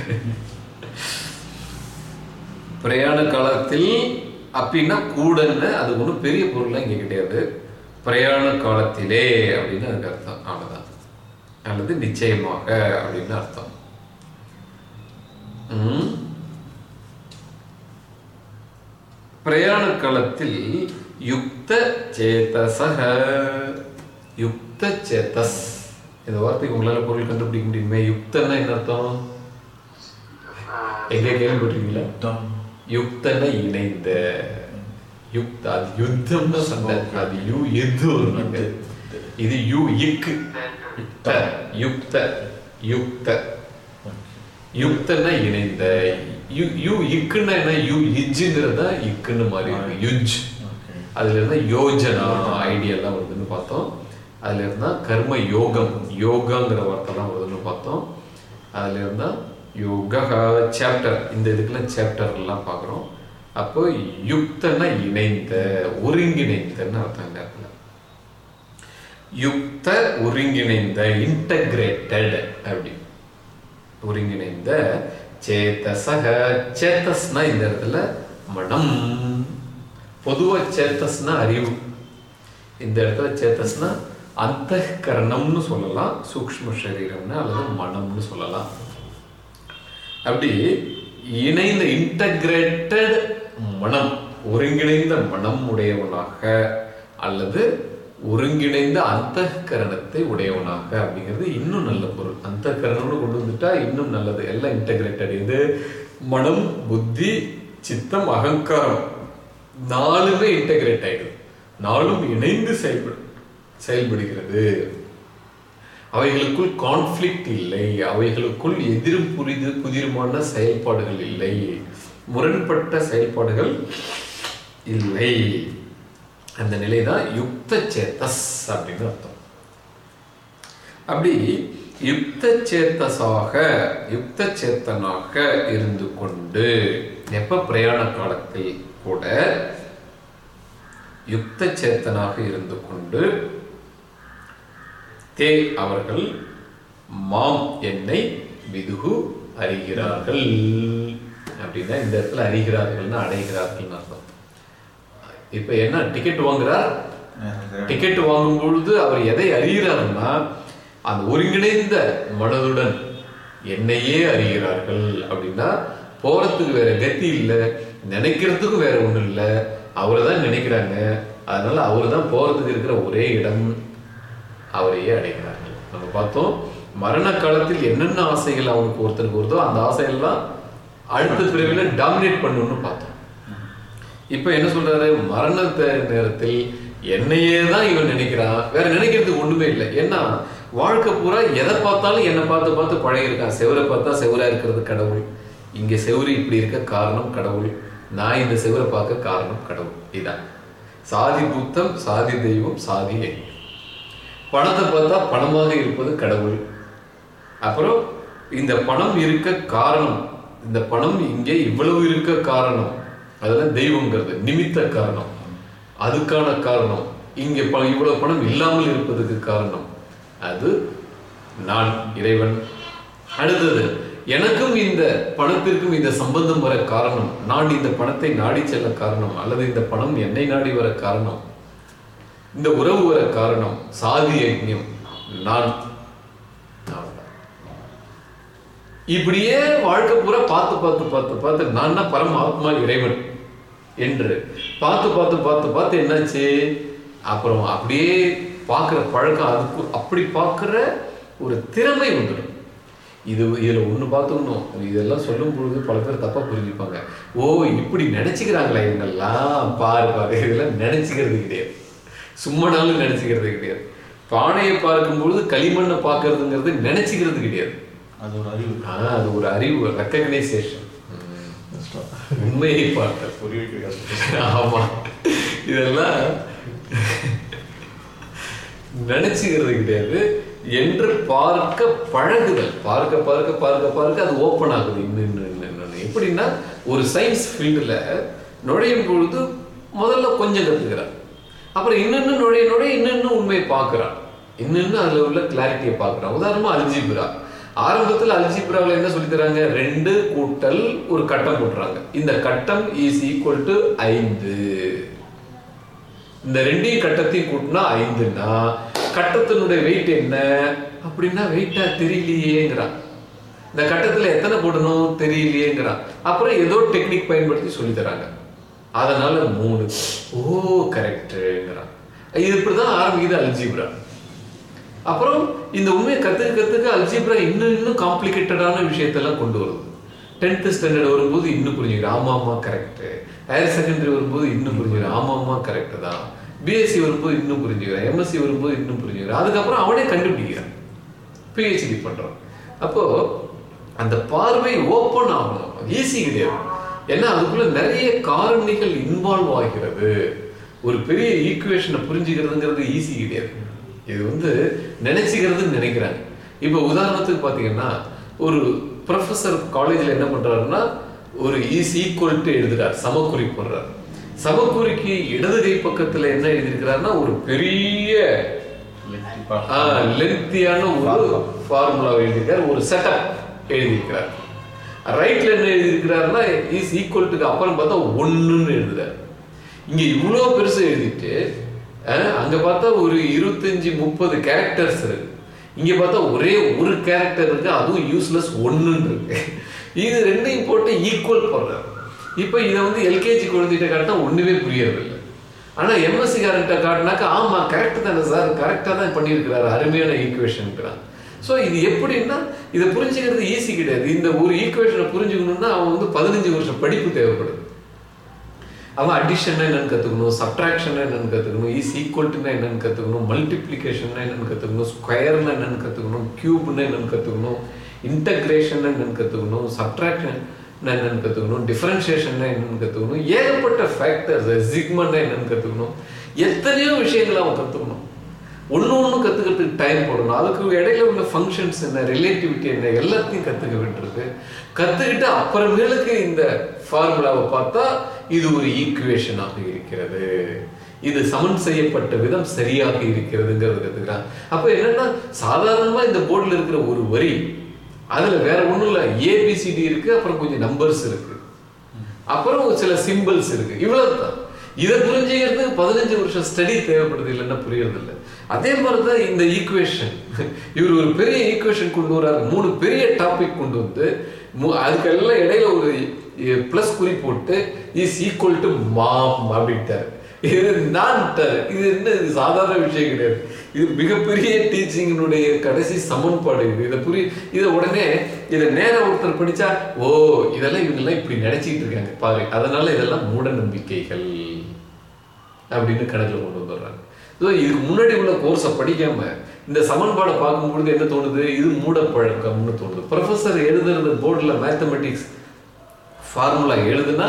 பிரயாண காலத்தில் அப்படின்னா கூடன்னு அது ஒன்றும் பெரிய பொருள்லாம் இங்கே கிடையாது. பிரயாண காலத்திலே அப்படின்னு அதுக்கு அர்த்தம். அவ்வளோதான் அல்லது நிச்சயமாக அப்படின்னு அர்த்தம். பிரயாண காலத்தில் யுக்த சேதசக யுக்த சேதஸ் இந்த வார்த்தைக்கு உங்களால பொருள் கண்டுபிடிக்க முடியுமே? யுக்தன்னா என்ன அர்த்தம்? எங்க கேள்விப்பட்டிருக்கீங்களா? யுக்தன இணைந்த. யுக்த அது யுத்தம்னு சண்டை அது யு எது வருவாங்க இது யு இக்கு. யுக்த. யுக்த யுக்த. யுக்தன்னா இணைந்த யு யு இக்குன்னா என்ன? யு இஜ்ஜுங்கிறது தான் இக்குன்னு மாறி இருக்கு. யுஜ். அதுல இருந்தா யோஜனா ஐடியா எல்லாம் வருதுன்னு பார்த்தோம். அதுல இருந்தா கர்ம யோகம் யோகாங்கிற வார்த்தை எல்லாம் வருதுன்னு பார்த்தோம். அதுல இருந்தா யோகா சாப்டர் இந்த இதுக்கெல்லாம் சாப்டர் எல்லாம் பார்க்குறோம். அப்போ யுக்தன்னா இணைந்த ஒருங்கிணைந்தன்னு அர்த்தம் யுக்த ஒருங்கிணைந்த இன்டகிரேட்டட் அப்படி. ஒருங்கிணைந்த சேத்தசக சேத்தஸ்னா இந்த இடத்துல மனம். பொதுவா சேத்தஸ்னா அறிவு. இந்த இடத்துல சேத்தஸ்னா அந்த கரணம்னு சொல்லலாம் சூக்ஷ்ம சரீரம்னு அல்லது மனம்னு சொல்லலாம். அப்படி இணைந்த இன்டகிரேட்டட் மனம் ஒருங்கிணைந்த மனம் உடையவனாக அல்லது ஒருங்கிணைந்த அந்த கரணத்தை உடையவனாக அப்படிங்கிறது இன்னும் நல்ல பொருள். அந்த கரணம்னு கொண்டு வந்துட்டா இன்னும் நல்லது. எல்லாம் இன்டகிரேட்டட் இது மனம் புத்தி சித்தம் அகங்காரம் நாலுமே இன்டகிரேட் ஆயிடுது. நாளும் இணைந்து செயல்படு செயல்படுகிறது. அவைகளுக்குள் கான்ஃப்ளிக்ட் இல்லை. அவைகளுக்குள் எதிரும் புரிது புதிருமான செயல்பாடுகள் இல்லை. முரண்பட்ட செயல்பாடுகள் இல்லை. அந்த நிலை தான் யுக்த சேத்தஸ் அப்படின்னு அர்த்தம். அப்படி யுக்த சேத்தஸாக யுக்த சேத்தனாக இருந்து கொண்டு எப்ப பிரயாண காலத்தில் கூட யுக்த சேத்தனாக இருந்து கொண்டு தே அவர்கள் மாம் என்னை விதுகு அறிகிறார்கள். அப்படின்னா இந்த இடத்துல அறிகிறார்கள்னு அடைகிறார்கள்னு அர்த்தம். இப்ப என்ன டிக்கெட் வாங்குறார்? டிக்கெட் வாங்கும் பொழுது அவர் எதை அறிகிறார்னா அந்த ஒருங்கிணைந்த மனதுடன் என்னையே அறிகிறார்கள் அப்படின்னா போறதுக்கு வேற கத்தி இல்லை நினைக்கிறதுக்கும் வேற ஒண்ணும் இல்லை அவரை தான் நினைக்கிறாங்க. அதனால அவர் தான் போறதுக்கு இருக்கிற ஒரே இடம் அவரையே அடைகிறார்கள். நம்ம பார்த்தோம் மரண காலத்தில் என்னென்ன ஆசைகள் அவனுக்கு ஒருத்தருக்கு வருதோ அந்த ஆசையெல்லாம் அடுத்த பிரிவில் டாமினேட் பண்ணணும்னு பார்த்தோம். இப்போ என்ன சொல்றாரு? மரண நேரத்தில் என்னையே தான் இவன் நினைக்கிறான். வேற நினைக்கிறதுக்கு ஒண்ணுமே இல்லை. ஏன்னா வாழ்க்கை பூரா எதை பார்த்தாலும் என்னை பார்த்து பார்த்து பழகிருக்கான் செவரை பார்த்தா செவரா இருக்கிறது கடவுள். இங்க செவரு இப்படி இருக்க காரணம் கடவுள். நான் இந்த செவரை பார்க்க காரணம் கடவுள். இதான். சாதி புத்தம் சாதி தெய்வம் சாதி தெய்வம் பணத்தை பார்த்தா பணமாக இருப்பது கடவுள். அப்புறம் இந்த பணம் இருக்க காரணம் இந்த பணம் இங்கே இவ்வளவு இருக்க காரணம். அதெல்லாம் தெய்வங்கிறது நிமித்த காரணம். அதுக்கான காரணம். இங்கே ப இவ்வளவு பணம் இல்லாமல் இருப்பதுக்கு காரணம். அது நான் இறைவன். அடுத்தது எனக்கும் இந்த பணத்திற்கும் இந்த சம்பந்தம் வர காரணம். நான் இந்த பணத்தை நாடி செல்ல காரணம் அல்லது இந்த பணம் என்னை நாடி வர காரணம். இந்த உறவு வர காரணம் சாதி யஜ்யம். நான் அவ்வளவுதான். இப்படியே வாழ்க்கை பூரா பார்த்து பார்த்து பார்த்து பார்த்து நான் தான் பரமாத்மா இறைவன் என்று பார்த்து பார்த்து பார்த்து பார்த்து என்னாச்சு? அப்புறம் அப்படியே பார்க்குற பழக்கம் அதுக்கு அப்படி பார்க்குற ஒரு திறமை வந்துடும் இது இதில் ஒன்று பார்த்துக்கணும். இதெல்லாம் சொல்லும் பொழுது பல பேர் தப்பாக புரிஞ்சுப்பாங்க. ஓ இப்படி நினச்சிக்கிறாங்களா இவங்கெல்லாம் பாரு பாரு இதெல்லாம் நினச்சிக்கிறது கிடையாது. சும்மனாலும் நினச்சிக்கிறது கிடையாது. பானையை பார்க்கும் பொழுது களிமண்ணை பார்க்கறதுங்கிறது நினச்சிக்கிறது கிடையாது. அது ஒரு அறிவு. அது ஒரு அறிவு ரெக்கக்னைசேஷன் உண்மையை பார்த்தல் புரிய வைக்க கஷ்டம் ஆமா. இதெல்லாம் நினைச்சுக்கிறது கிடையாது. என்று பார்க்க பழகுதல். பார்க்க பார்க்க பார்க்க பார்க்க அது ஓப்பன் ஆகுது. இன்னும் இன்னும் இன்னும் இன்னும். எப்படின்னா ஒரு சயின்ஸ் ஃபீல்டில் நுழையும் பொழுது முதல்ல கொஞ்சம் கற்றுக்கிறான் அப்புறம் இன்னொன்னு நுழைய நுழைய இன்னும் உண்மையை பார்க்குறான். இன்னும் அதில் உள்ள கிளாரிட்டியை பார்க்குறான். உதாரணமா அல்ஜிப்ரா. ஆரம்பத்தில் அல்ஜிப்ராவில் என்ன சொல்லி தராங்க? ரெண்டு கூட்டல் ஒரு கட்டம் போட்டுறாங்க. இந்த கட்டம் இஸ் ஈக்குவல் டு ஐந்து. இந்த ரெண்டையும் கட்டத்தையும் கூட்டினா ஐந்துன்னா கட்டத்தினுடைய வெயிட் என்ன? அப்படின்னா வெயிட்டா தெரியலையேங்கிறான். இந்த கட்டத்தில் எத்தனை போடணும்? தெரியலையேங்கிறான். அப்புறம் ஏதோ டெக்னிக் பயன்படுத்தி சொல்லி தராங்க. அதனால மூணு. ஓ கரெக்டுங்கிறான் இது இப்படிதான் ஆரம்பிக்குது அல்ஜிப்ரா அப்புறம் இந்த உண்மையை கற்றுக்க கற்றுக்க அல்ஜிப்ரா இன்னும் இன்னும் காம்ப்ளிகேட்டடான விஷயத்தெல்லாம் கொண்டு வருது டென்த்து ஸ்டாண்டர்ட் வரும்போது இன்னும் புரிஞ்சுக்கிறேன் ஆமா ஆமா கரெக்டு ஹையர் செகண்டரி வரும்போது இன்னும் புரிஞ்சுக்கிறேன் ஆமா ஆமா கரெக்டு தான். பிஎஸ்சி வரும்போது இன்னும் புரிஞ்சுக்கிறேன் எம்எஸ்சி வரும்போது இன்னும் புரிஞ்சுக்கிறேன் அதுக்கப்புறம் அவனே கண்டுபிடிக்கிறான். பிஹெச்டி பண்ணுறான் அப்போ அந்த பார்வை ஓப்பன் ஆகணும். ஈஸி கிடையாது. ஏன்னா அதுக்குள்ள நிறைய காரணிகள் இன்வால்வ் ஆகிறது. ஒரு பெரிய ஈக்குவேஷனை புரிஞ்சுக்கிறதுங்கிறது ஈஸி கிடையாது. இது வந்து நினைச்சுக்கிறதுன்னு நினைக்கிறாங்க இப்போ உதாரணத்துக்கு பார்த்தீங்கன்னா ஒரு ப்ரொஃபஸர் காலேஜில் என்ன பண்றாருன்னா ஒரு ஈஸ் ஈக்குவல் டு எழுதுறார் சமக்குறி போடுறார். சமக்குறிக்கு இடது கை பக்கத்துல என்ன எழுதியிருக்கிறாருன்னா ஒரு பெரிய லென்த்தியான ஒரு ஃபார்முலா எழுதியிருக்கார் ஒரு செட்டப் எழுதியிருக்கிறார். ரைட்ல என்ன எழுதியிருக்கிறாருன்னா இஸ் ஈக்குவல் டு அப்புறம் பார்த்தா ஒண்ணுன்னு எழுதுறாரு. இங்க இவ்வளோ பெருசு எழுதிட்டு அங்க பார்த்தா ஒரு இருபத்தஞ்சு முப்பது கேரக்டர்ஸ் இருக்கு. இங்க பார்த்தா ஒரே ஒரு கேரக்டர் இருக்கு அதுவும் யூஸ்லெஸ் ஒண்ணுன்னு இருக்கு. இது ரெண்டையும் போட்டு ஈக்குவல் பண்றாரு இப்போ இதை வந்து எல்கேஜி குழந்தைகிட்ட காட்டினா ஒண்ணுமே புரியறதில்லை. ஆனா எம்எஸ்சி காரன்ட்ட காட்டினாக்கா ஆமா கரெக்ட் தானே சார் கரெக்டா தான் பண்ணியிருக்கிறாரு. அருமையான ஈக்குவேஷன்ங்கிறான் ஸோ இது எப்படின்னா இதை புரிஞ்சுக்கிறது ஈஸி கிடையாது. இந்த ஒரு ஈக்குவேஷனை புரிஞ்சுக்கணும்னா அவன் வந்து பதினஞ்சு வருஷம் படிப்பு தேவைப்படுது. அவன் அடிஷன்னா என்னன்னு கற்றுக்கணும் சப்ட்ராக்ஷன் என்னன்னு கற்றுக்கணும் இஸ் ஈக்குவல்ட்டுனா என்னன்னு கற்றுக்கணும் மல்டிப்ளிகேஷன்னா என்னன்னு கற்றுக்கணும் ஸ்கொயர்னா என்னன்னு கற்றுக்கணும் கியூப்னா என்னன்னு கற்றுக்கணும் இன்டக்ரேஷன்னா என்னன்னு கற்றுக்கணும் சப்ட்ராக்ஷன் என்னன்னு கற்றுக்கணும் டிஃப்ரென்ஷியேஷன்னா என்னன்னு கற்றுக்கணும் ஏகப்பட்ட ஃபேக்டர்ஸ் சிக்மன்னா என்னன்னு கற்றுக்கணும் எத்தனையோ விஷயங்களை அவன் கற்றுக்கணும் ஒன்று ஒன்று கற்றுக்கிறதுக்கு டைம் போடணும் அதுக்கு இடையில உள்ள ஃபங்க்ஷன்ஸ் என்ன ரிலேட்டிவிட்டி என்ன எல்லாத்தையும் கற்றுக்க விட்டுருக்கு கற்றுக்கிட்டு அப்புறமேலுக்கு இந்த ஃபார்முலாவை பார்த்தா இது ஒரு ஈக்குவேஷனாக இருக்கிறது. இது சமன் செய்யப்பட்ட விதம் சரியாக இருக்கிறதுங்கிறது கற்றுக்கிறான் அப்போ என்னன்னா சாதாரணமாக இந்த போர்டில் இருக்கிற ஒரு வரி அதில் வேற ஒன்றும் இல்லை. ஏபிசிடி இருக்கு அப்புறம் கொஞ்சம் நம்பர்ஸ் இருக்கு. அப்புறம் சில சிம்பிள்ஸ் இருக்கு. இவ்வளவுதான். இதை புரிஞ்சுக்கிறதுக்கு பதினஞ்சு வருஷம் ஸ்டடி தேவைப்படுது இல்லைன்னா புரியறது இல்லை அதே மாதிரி தான் இந்த ஈக்குவேஷன் இவர் ஒரு பெரிய ஈக்குவேஷன் கொண்டு வர்றாரு. மூணு பெரிய டாபிக் கொண்டு வந்து மு- அதுக்கெல்லாம் இடையில ஒரு ப்ளஸ் குறி போட்டு இஸ் ஈக்குவல் டு மாம் அப்படின்ட்டார். இது நான் இது என்ன இது சாதாரண விஷயம் கிடையாது. இது மிகப்பெரிய டீச்சிங்கினுடைய கடைசி சமன்பாடு இது. இதை புரிய இதை உடனே இதை நேரம் ஒருத்தர் படிச்சா ஓ இதெல்லாம் இவங்கெல்லாம் இப்படி நினைச்சிக்கிட்டு இருக்காங்க. பாரு அதனால இதெல்லாம் மூட நம்பிக்கைகள் அப்படின்னு கணக்கில் கொண்டு வந்துடுறாங்க. ஸோ இதுக்கு முன்னாடி உள்ள கோர்ஸை படிக்காம இந்த சமன்பாடை பார்க்கும்பொழுது என்ன தோணுது? இது மூட பழக்கம்னு தோணுது. ப்ரொஃபஸர் எழுதுறது போர்டில் மேத்தமெட்டிக்ஸ் ஃபார்முலா எழுதுனா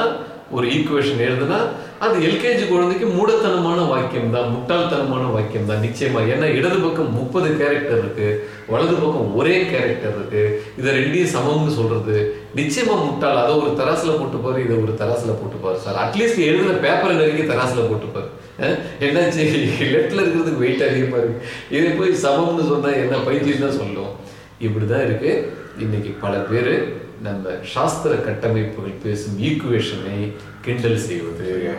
ஒரு ஈக்குவேஷன் எழுதுனா அது எல்கேஜி குழந்தைக்கு மூடத்தனமான வாக்கியம் தான் முட்டாள்தனமான வாக்கியம் தான் நிச்சயமா. ஏன்னா இடது பக்கம் முப்பது கேரக்டர் இருக்கு வலது பக்கம் ஒரே கேரக்டர் இருக்கு இதை ரெண்டையும் சமம்னு சொல்றது நிச்சயமா முட்டாள். அதை ஒரு தராசுல போட்டுப்பாரு இதை ஒரு தராசுல போட்டுப்பாரு சார் அட்லீஸ்ட் எழுதுன பேப்பரை நெருங்கி தராசுல போட்டுப்பாரு. என்னாச்சு? லெஃப்ட்ல இருக்கிறதுக்கு வெயிட் அதிகமா இருக்கு. இதை போய் சமம்னு சொன்னா என்ன பைத்தியம் தான் சொல்லுவோம் இப்படிதான் இருக்கு. இன்னைக்கு பல பேர் நம்ம சாஸ்திர கட்டமைப்புகள் பேசும் ஈக்குவேஷனை கிண்டல் செய்வது.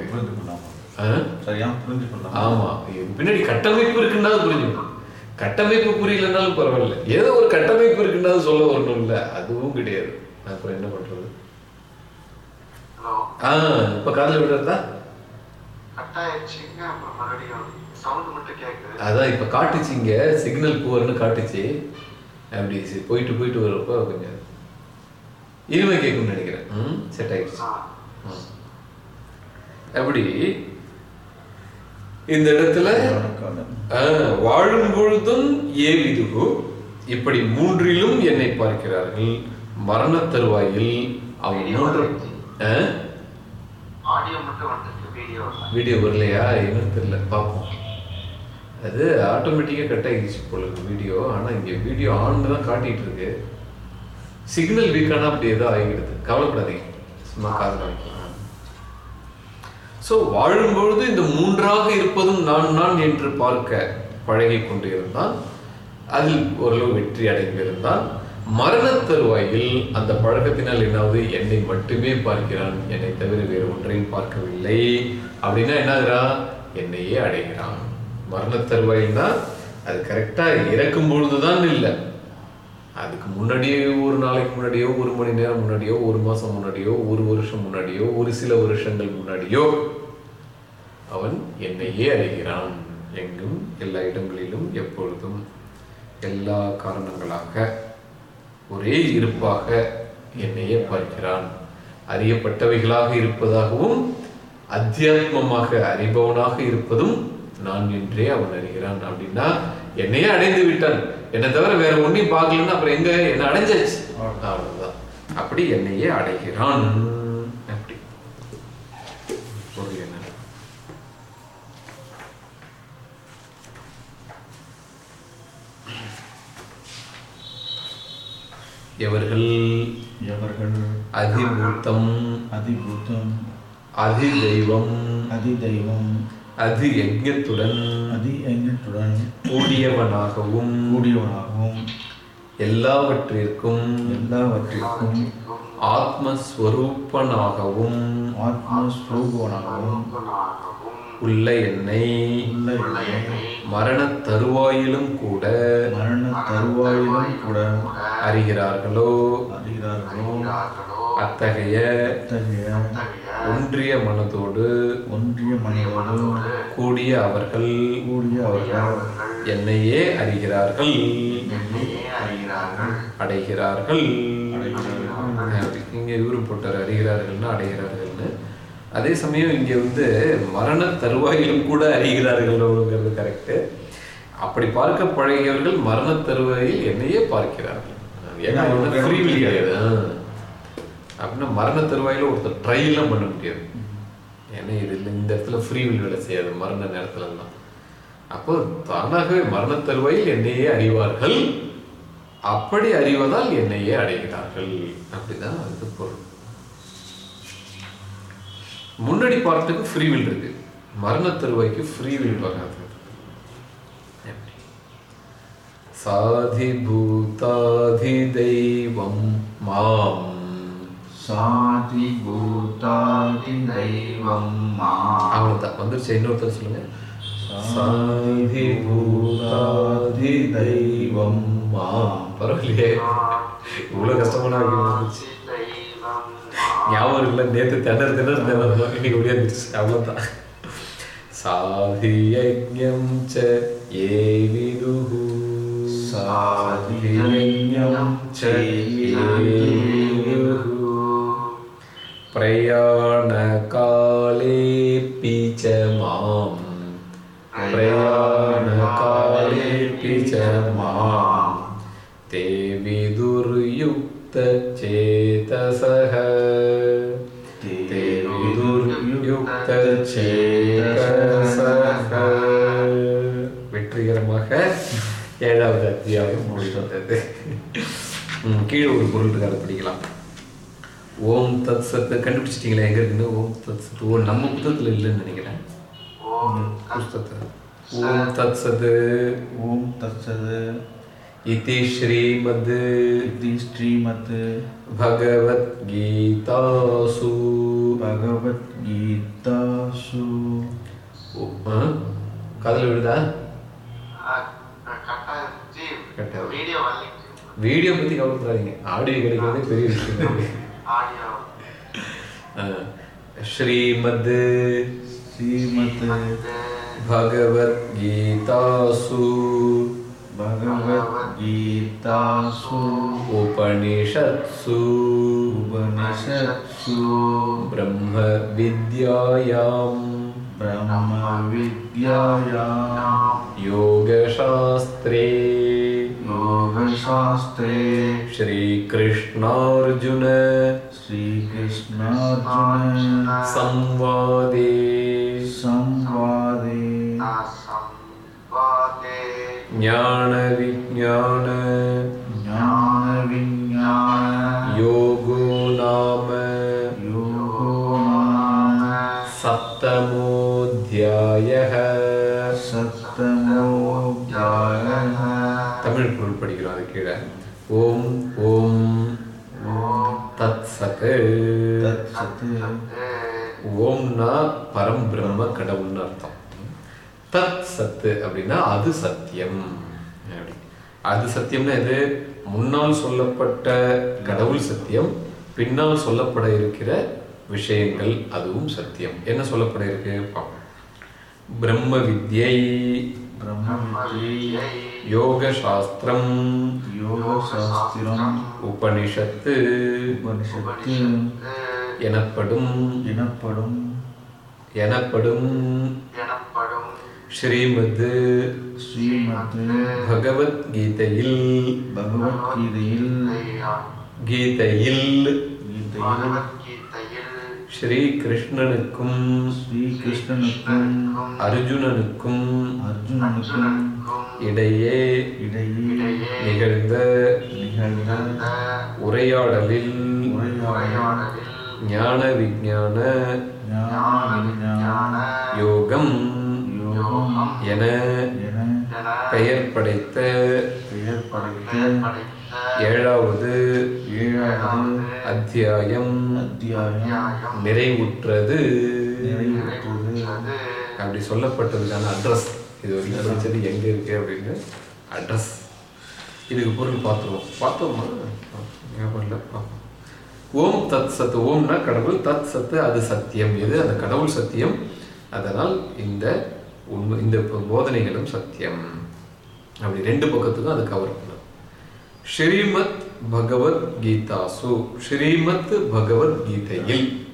ஆமா. பின்னாடி கட்டமைப்பு இருக்குன்னா புரிஞ்சுக்கணும் கட்டமைப்பு புரியலனாலும் பரவாயில்ல. ஏதோ ஒரு கட்டமைப்பு இருக்குன்னா சொல்ல வரணும் இல்ல. அதுவும் கிடையாது. அப்புறம் என்ன பண்றது? ஹலோ. ஆ இப்ப காதுல விடுறதா? அதான் இப்ப காட்டுச்சு இங்க. சிக்னல் புவர்னு காட்டுச்சு. அப்படி போயிட்டு போயிட்டு வரப்போ கொஞ்சம் இனிமே கேட்கும்னு நினைக்கிறேன். ம். செட் ஆயிடுச்சு. அப்படி இந்த இடத்துல ஆ, வாழும் பொழுதும் ஏவிதுகு இப்படி மூன்றிலும் என்னை பார்க்கிறார்கள். மரண தருவாயில் அவன் மூன்று வீடியோ வீடியோ வரலையா? என்னன்னு தெரியல. பார்ப்போம். அது ஆட்டோமேட்டிக்காக கட் ஆகிடுச்சு போல வீடியோ ஆனால் இங்கே வீடியோ ஆன் தான் காட்டிட்டு இருக்கு. சிக்னல் வீக்கானா அப்படி ஏதோ ஆகிடுது கவலைப்படாதீங்க. சும்மா காதில் வைக்கலாம். ஸோ வாழும்பொழுது இந்த மூன்றாக இருப்பதும் நான் நான் என்று பார்க்க பழகி கொண்டிருந்தான் அதில் ஓரளவு வெற்றி அடைந்திருந்தால் மரண தருவாயில் அந்த பழக்கத்தினால் என்னாவது என்னை மட்டுமே பார்க்கிறான். என்னை தவிர வேறு ஒன்றையும் பார்க்கவில்லை. அப்படின்னா என்ன என்னையே அடைகிறான். மரண தருவாயில்னா அது கரெக்டாக இறக்கும் பொழுதுதான் இல்லை. அதுக்கு முன்னாடியே ஒரு நாளைக்கு முன்னாடியோ ஒரு மணி நேரம் முன்னாடியோ ஒரு மாதம் முன்னாடியோ ஒரு வருஷம் முன்னாடியோ ஒரு சில வருஷங்கள் முன்னாடியோ அவன் என்னையே அறிகிறான். எங்கும் எல்லா இடங்களிலும் எப்பொழுதும் எல்லா காரணங்களாக ஒரே இருப்பாக என்னையே பார்க்கிறான். அறியப்பட்டவைகளாக இருப்பதாகவும் அத்தியாத்மமாக அறிபவனாக இருப்பதும் நான் என்றே அவன் அறிகிறான். அப்படின்னா என்னையே அடைந்து விட்டான். என்னை தவிர வேற ஒன்றையும் பார்க்கலன்னா அப்புறம் எங்க? என்ன அடைஞ்சாச்சு அவ்வளவுதான். அப்படி என்னையே அடைகிறான். அப்படி. எவர்கள்? எவர்கள்? அதிபூத்தம். அதிபூதம் அதி தெய்வம் அதி தெய்வம் அது எண்ணத்துடன் கூடியவனாகவும் கூடியவனாகவும் எல்லாவற்றிற்கும் எல்லாவற்றிற்கும் ஆத்மஸ்வரூபனாகவும் ஆத்மஸ்வரூபனாகவும் உள்ள என்னை மரணத் தருவாயிலும் கூட மரண தருவாயிலும் கூட அறிகிறார்களோ? அறிகிறார்களோ? அத்தகைய ஒன்றிய மனதோடு ஒன்றிய மனிதோடு கூடிய அவர்கள் கூடிய அவர்கள் என்னையே அறிகிறார்கள். அடைகிறார்கள். இங்க இவரும் போட்டார் அறிகிறார்கள்னா அடைகிறார்கள்னு. அதே சமயம் இங்க வந்து மரண தருவாயிலும் கூட அறிகிறார்கள்ங்கிறது கரெக்ட் அப்படி பார்க்க பழகியவர்கள் மரண தருவாயில் என்னையே பார்க்கிறார்கள். ஏன்னா will கிடையாது. அப்படின்னா மரண தருவாயில் ஒருத்தர் ட்ரையெல்லாம் பண்ண முடியாது. ஏன்னா இது இல்லை, இந்த இடத்துல ஃப்ரீ வில் வேலை செய்யாது மரண நேரத்துலலாம் அப்போ தானாகவே மரண தருவாயில் என்னையே அறிவார்கள். அப்படி அறிவதால் என்னையே அடைகிறார்கள். அப்படிதான் அது பொருள். முன்னாடி பார்த்துக்கு ஃப்ரீவில் இருக்கு. மரண தருவாய்க்கு ஃப்ரீ வில் வராது. எப்படி? சாதி பூதாதி தெய்வம் மாம் சாதி பூதாதி தெய்வம் மா. அவ்வளவுதான். வந்துருச்சு. இன்னொருத்தர் சொல்லுங்க. சாதி பூதாதி தெய்வம் பரவாயில்லையே. இவ்வளவு கஷ்டமான ஞாபகம் இல்லை நேத்து திணறு திணறு திணறு. இன்னைக்கு முடியாந்துச்சு அவ்வளவுதான். சாதி யஜ்ஞம் ச ஏ விதுஹு. சாதி யஜ்ஞம் ச ஏ விதுஹு. प्रयाणकालेऽपि च माम् प्रयाणकालेऽपि च माम् ते विदुर्युक्तचेतसः ते விதுர்யுக்தச்சேதசக வெற்றிகரமாக ஏழாவது அத்தியாயம் முடிந்தது ம், கீழே ஒரு பொருள் இருக்கு அதை படிக்கலாம் ஓம் தத் சத்து கண்டுபிடிச்சிட்டீங்களா எங்க இருக்குன்னு? ஓம் தத் சத்து ஓ நம்ம புத்தகத்துல இல்லைன்னு நினைக்கிறேன். புஸ்தகத்துல. ஓம் தத் சத்து ஓம் தத்சத் இதி ஸ்ரீமத். இதி ஸ்ரீமத். பகவத்கீதாசு பகவத்கீதாசு ஓ, ஆ? காதுல விழுதா? வீடியோ பத்தி கவலைப்படாதீங்க. ஆடியோ கிடைக்கிறதே பெரிய விஷயம். श्रीमद् श्रीमद् भगवद्गीतासु। भगवद्गीतासु। उपनिषत्सु। उपनिषत्सु। ब्रह्मविद्यायाम् ब्रह्मविद्यायां। योगशास्त्रे। गोहनशास्त्रे श्रीकृष्णार्जुन श्रीकृष्णा संवादे। संवादे। संवादे। ज्ञानविज्ञान। ज्ञानविज्ञान। योगो नाम। இருக்கிறார் ஓம் ஓம் தத் சத்து. தத் ஓம்னா பரம் கடவுள்னு அர்த்தம். தத் சத்து அப்படின்னா அது சத்தியம். அப்படி. அது சத்தியம்னா இது முன்னால் சொல்லப்பட்ட கடவுள் சத்தியம் பின்னால் சொல்லப்பட இருக்கிற விஷயங்கள் அதுவும் சத்தியம். என்ன சொல்லப்பட இருக்கு? பிரம்ம வித்யை. பிரம்ம வித்யை. யோக சாஸ்திரம் யோக சாஸ்திரம் உபனிஷத்து. உபனிஷத்து. எனப்படும். எனப்படும். எனப்படும். எனப்படும். ஸ்ரீமத். ஸ்ரீமத். பகவத்கீதையில். பகவத்கீதையில். கீதையில். கீதையில் பகவத்கீதையில். ஸ்ரீ கிருஷ்ணனுக்கும் ஸ்ரீ கிருஷ்ணனுக்கும் அர்ஜுனனுக்கும். அர்ஜுனனுக்கும். இடையே நிகழ்ந்த உரையாடலில் ஞான விஞ்ஞான ஞான விஞ்ஞான யோகம் என பெயர் படைத்த ஏழாவது அத்தியாயம் நிறைவுற்றது அப்படி சொல்லப்பட்டதுக்கான அட்ரஸ். இது வரைக்கும் சரி எங்கே இருக்கு அப்படின்னு அட்ரஸ் இதுக்கு பொருள் பார்த்துருவோம். பார்த்தோமா? ஞாபகம் இல்லை? பார்ப்போம். ஓம் தத் சத்து ஓம்னா கடவுள் தத் சத்து அது சத்தியம். எது? அந்த கடவுள் சத்தியம். அதனால் இந்த உண்மை இந்த போதனைகளும் சத்தியம். அப்படி ரெண்டு பக்கத்துக்கும் அது கவர் பண்ணும். ஸ்ரீமத் பகவத் கீதாசு. ஸ்ரீமத் பகவத் கீதையில்.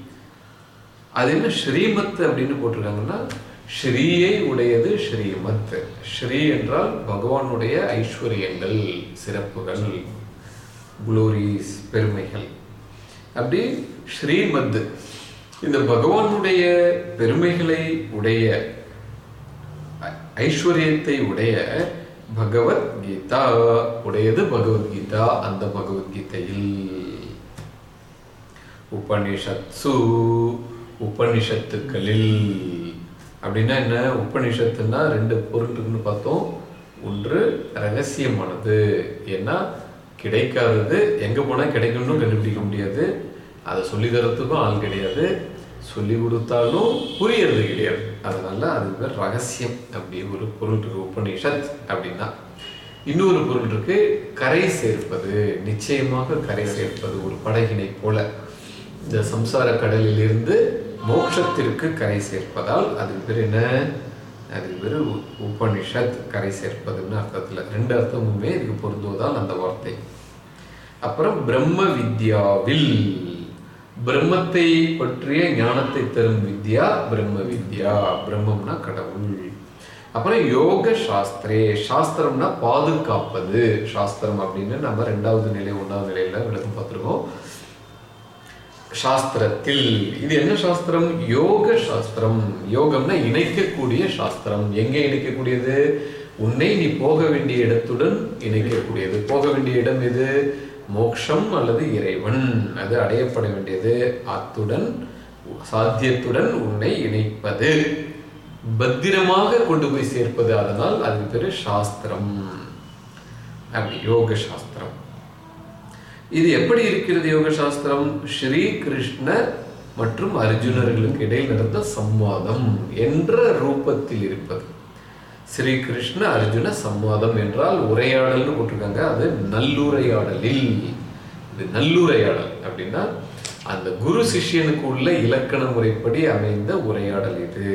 அது என்ன? ஸ்ரீமத் அப்படின்னு போட்டிருக்காங்கன்னா ஸ்ரீயை உடையது ஸ்ரீமத் ஸ்ரீ என்றால் பகவானுடைய ஐஸ்வர்யங்கள் சிறப்புகள் குளோரிஸ் பெருமைகள். அப்படி ஸ்ரீமத் இந்த பகவானுடைய பெருமைகளை உடைய ஐஸ்வர்யத்தை உடைய பகவத்கீதா உடையது பகவத்கீதா அந்த பகவத்கீதையில். உபனிஷத்சு உபனிஷத்துக்களில். அப்படின்னா என்ன? உபநிஷத்துன்னா ரெண்டு பொருட்டுன்னு பார்த்தோம். ஒன்று ரகசியமானது. ஏன்னா கிடைக்காதது எங்கே போனால் கிடைக்கணும்னு கண்டுபிடிக்க முடியாது. அதை சொல்லி தரத்துக்கும் ஆள் கிடையாது. சொல்லி கொடுத்தாலும் புரியறது கிடையாது. அதனால அது பேர் ரகசியம் அப்படி ஒரு பொருள் இருக்கு உபநிஷத் அப்படின்னா. இன்னொரு பொருள் இருக்கு கரை சேர்ப்பது. நிச்சயமாக கரை சேர்ப்பது ஒரு படகினை போல. இந்த சம்சார கடலில் இருந்து மோட்சத்திற்கு கரை சேர்ப்பதால் அது பேர் என்ன? அது பேர் உபனிஷத் கரை சேர்ப்பதுன்னு அர்த்தத்துல. ரெண்டு அர்த்தமுமே இதுக்கு பொருந்துவதால் அந்த வார்த்தை. அப்புறம் பிரம்ம வித்யாவில். பிரம்மத்தை பற்றிய ஞானத்தை தரும் வித்யா பிரம்ம வித்யா. பிரம்மம்னா கடவுள். அப்புறம் யோக சாஸ்திரே. சாஸ்திரம்னா பாதுகாப்பது. சாஸ்திரம் அப்படின்னு நம்ம ரெண்டாவது நிலை ஒன்றாவது நிலையில விளக்கம் பார்த்துருக்கோம். சாஸ்திரத்தில். இது என்ன சாஸ்திரம்? யோக சாஸ்திரம். யோகம்னா இணைக்கக்கூடிய சாஸ்திரம். எங்கே இணைக்கக்கூடியது? உன்னை நீ போக வேண்டிய இடத்துடன் இணைக்கக்கூடியது. போக வேண்டிய இடம் எது? மோக்ஷம் அல்லது இறைவன். அது அடையப்பட வேண்டியது. அத்துடன் சாத்தியத்துடன் உன்னை இணைப்பது. பத்திரமாக கொண்டு போய் சேர்ப்பது அதனால் அது பேரு சாஸ்திரம். அப்படி யோக சாஸ்திரம். இது எப்படி இருக்கிறது யோக சாஸ்திரம் ஸ்ரீ கிருஷ்ணர் மற்றும் அர்ஜுனர்களுக்கு இடையில் நடந்த சம்வாதம் என்ற ரூபத்தில் இருப்பது. ஸ்ரீ கிருஷ்ண அர்ஜுன சம்வாதம் என்றால் உரையாடல்னு போட்டிருக்காங்க. அது நல்லுரையாடலில். இது நல்லுரையாடல் அப்படின்னா அந்த குரு சிஷ்யனுக்கு உள்ள இலக்கண முறைப்படி அமைந்த உரையாடல் இது.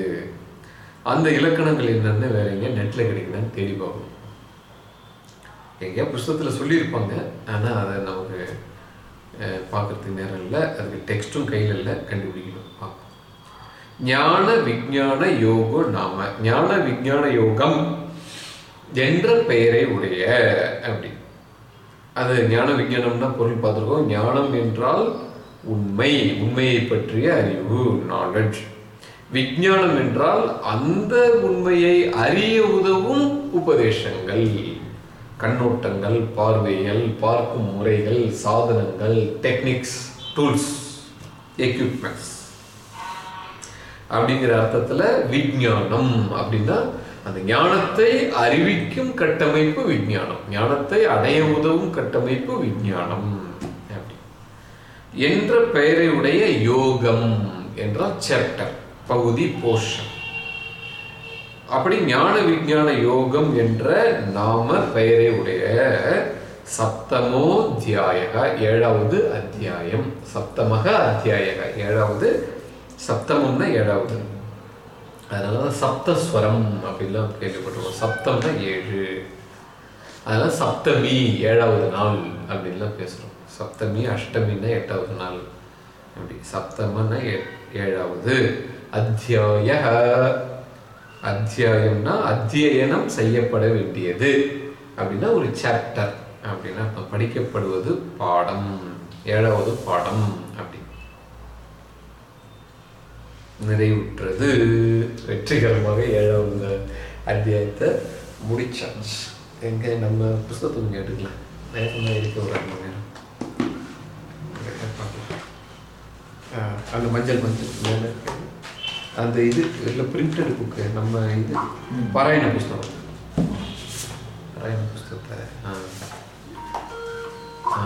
அந்த இலக்கணங்கள் என்னன்னு வேற எங்க நெட்ல கிடைக்குதான்னு தேடி பார்க்கணும் எங்கேயா புஸ்தகத்தில் சொல்லியிருப்பாங்க. ஆனால் அதை நமக்கு பார்க்குறதுக்கு பார்க்கறதுக்கு நேரம் இல்லை. அதுக்கு டெக்ஸ்ட்டும் கையில் இல்லை. கண்டுபிடிக்கணும். பார்ப்போம். ஞான விஞ்ஞான யோகம் நாம. ஞான விஞ்ஞான யோகம் என்ற பெயரை உடைய அப்படி. அது ஞான விஞ்ஞானம்னா பொருள் பார்த்துருக்கோம். ஞானம் என்றால் உண்மை. உண்மையை பற்றிய அறிவு நாலெட்ஜ் விஞ்ஞானம் என்றால் அந்த உண்மையை அறிய உதவும் உபதேசங்கள். கண்ணோட்டங்கள் பார்வைகள் பார்க்கும் முறைகள் சாதனங்கள் டெக்னிக்ஸ் டூல்ஸ் எக்யூப்மெண்ட்ஸ் அப்படிங்கிற அர்த்தத்தில் விஞ்ஞானம் அப்படின்னா அந்த ஞானத்தை அறிவிக்கும் கட்டமைப்பு விஞ்ஞானம். ஞானத்தை அடைய உதவும் கட்டமைப்பு விஞ்ஞானம். அப்படி. என்ற பெயரை உடைய யோகம் என்றால் சாப்டர் பகுதி போர்ஷன் அப்படி ஞான விஞ்ஞான யோகம் என்ற நாம பெயரை உடைய சப்தமோ தியாயக ஏழாவது அத்தியாயம். சப்தமக அத்தியாயக ஏழாவது சப்தமம்னா ஏழாவது. அதனால தான் சப்தஸ்வரம் அப்படின்லாம் கேள்விப்பட்டிருக்கோம். சப்தம்னா ஏழு. அதனால சப்தமி ஏழாவது நாள் அப்படின்லாம் பேசுகிறோம் சப்தமி அஷ்டமின்னா எட்டாவது நாள். அப்படி சப்தமன்னா ஏழாவது. அத்தியாய அத்தியாயம்னா அத்தியனம் செய்யப்பட வேண்டியது அப்படின்னா ஒரு சாப்டர் அப்படின்னா படிக்கப்படுவது பாடம் ஏழாவது பாடம் அப்படி. நிறைவுற்றது. வெற்றிகரமாக ஏழாவது அத்தியாயத்தை முடிச்சாச்சு. எங்க நம்ம புஸ்தகத்தை கொஞ்சம் எடுக்கலாம். நேரமாக இருக்க ஒரு அரை நேரம். அந்த மஞ்சள் மஞ்சள் மேலே அந்த இது இல்லை பிரிண்டட் புக்கு நம்ம இது பாராயண புஸ்தகம். பாராயண புஸ்தகத்தை ஆ ஆ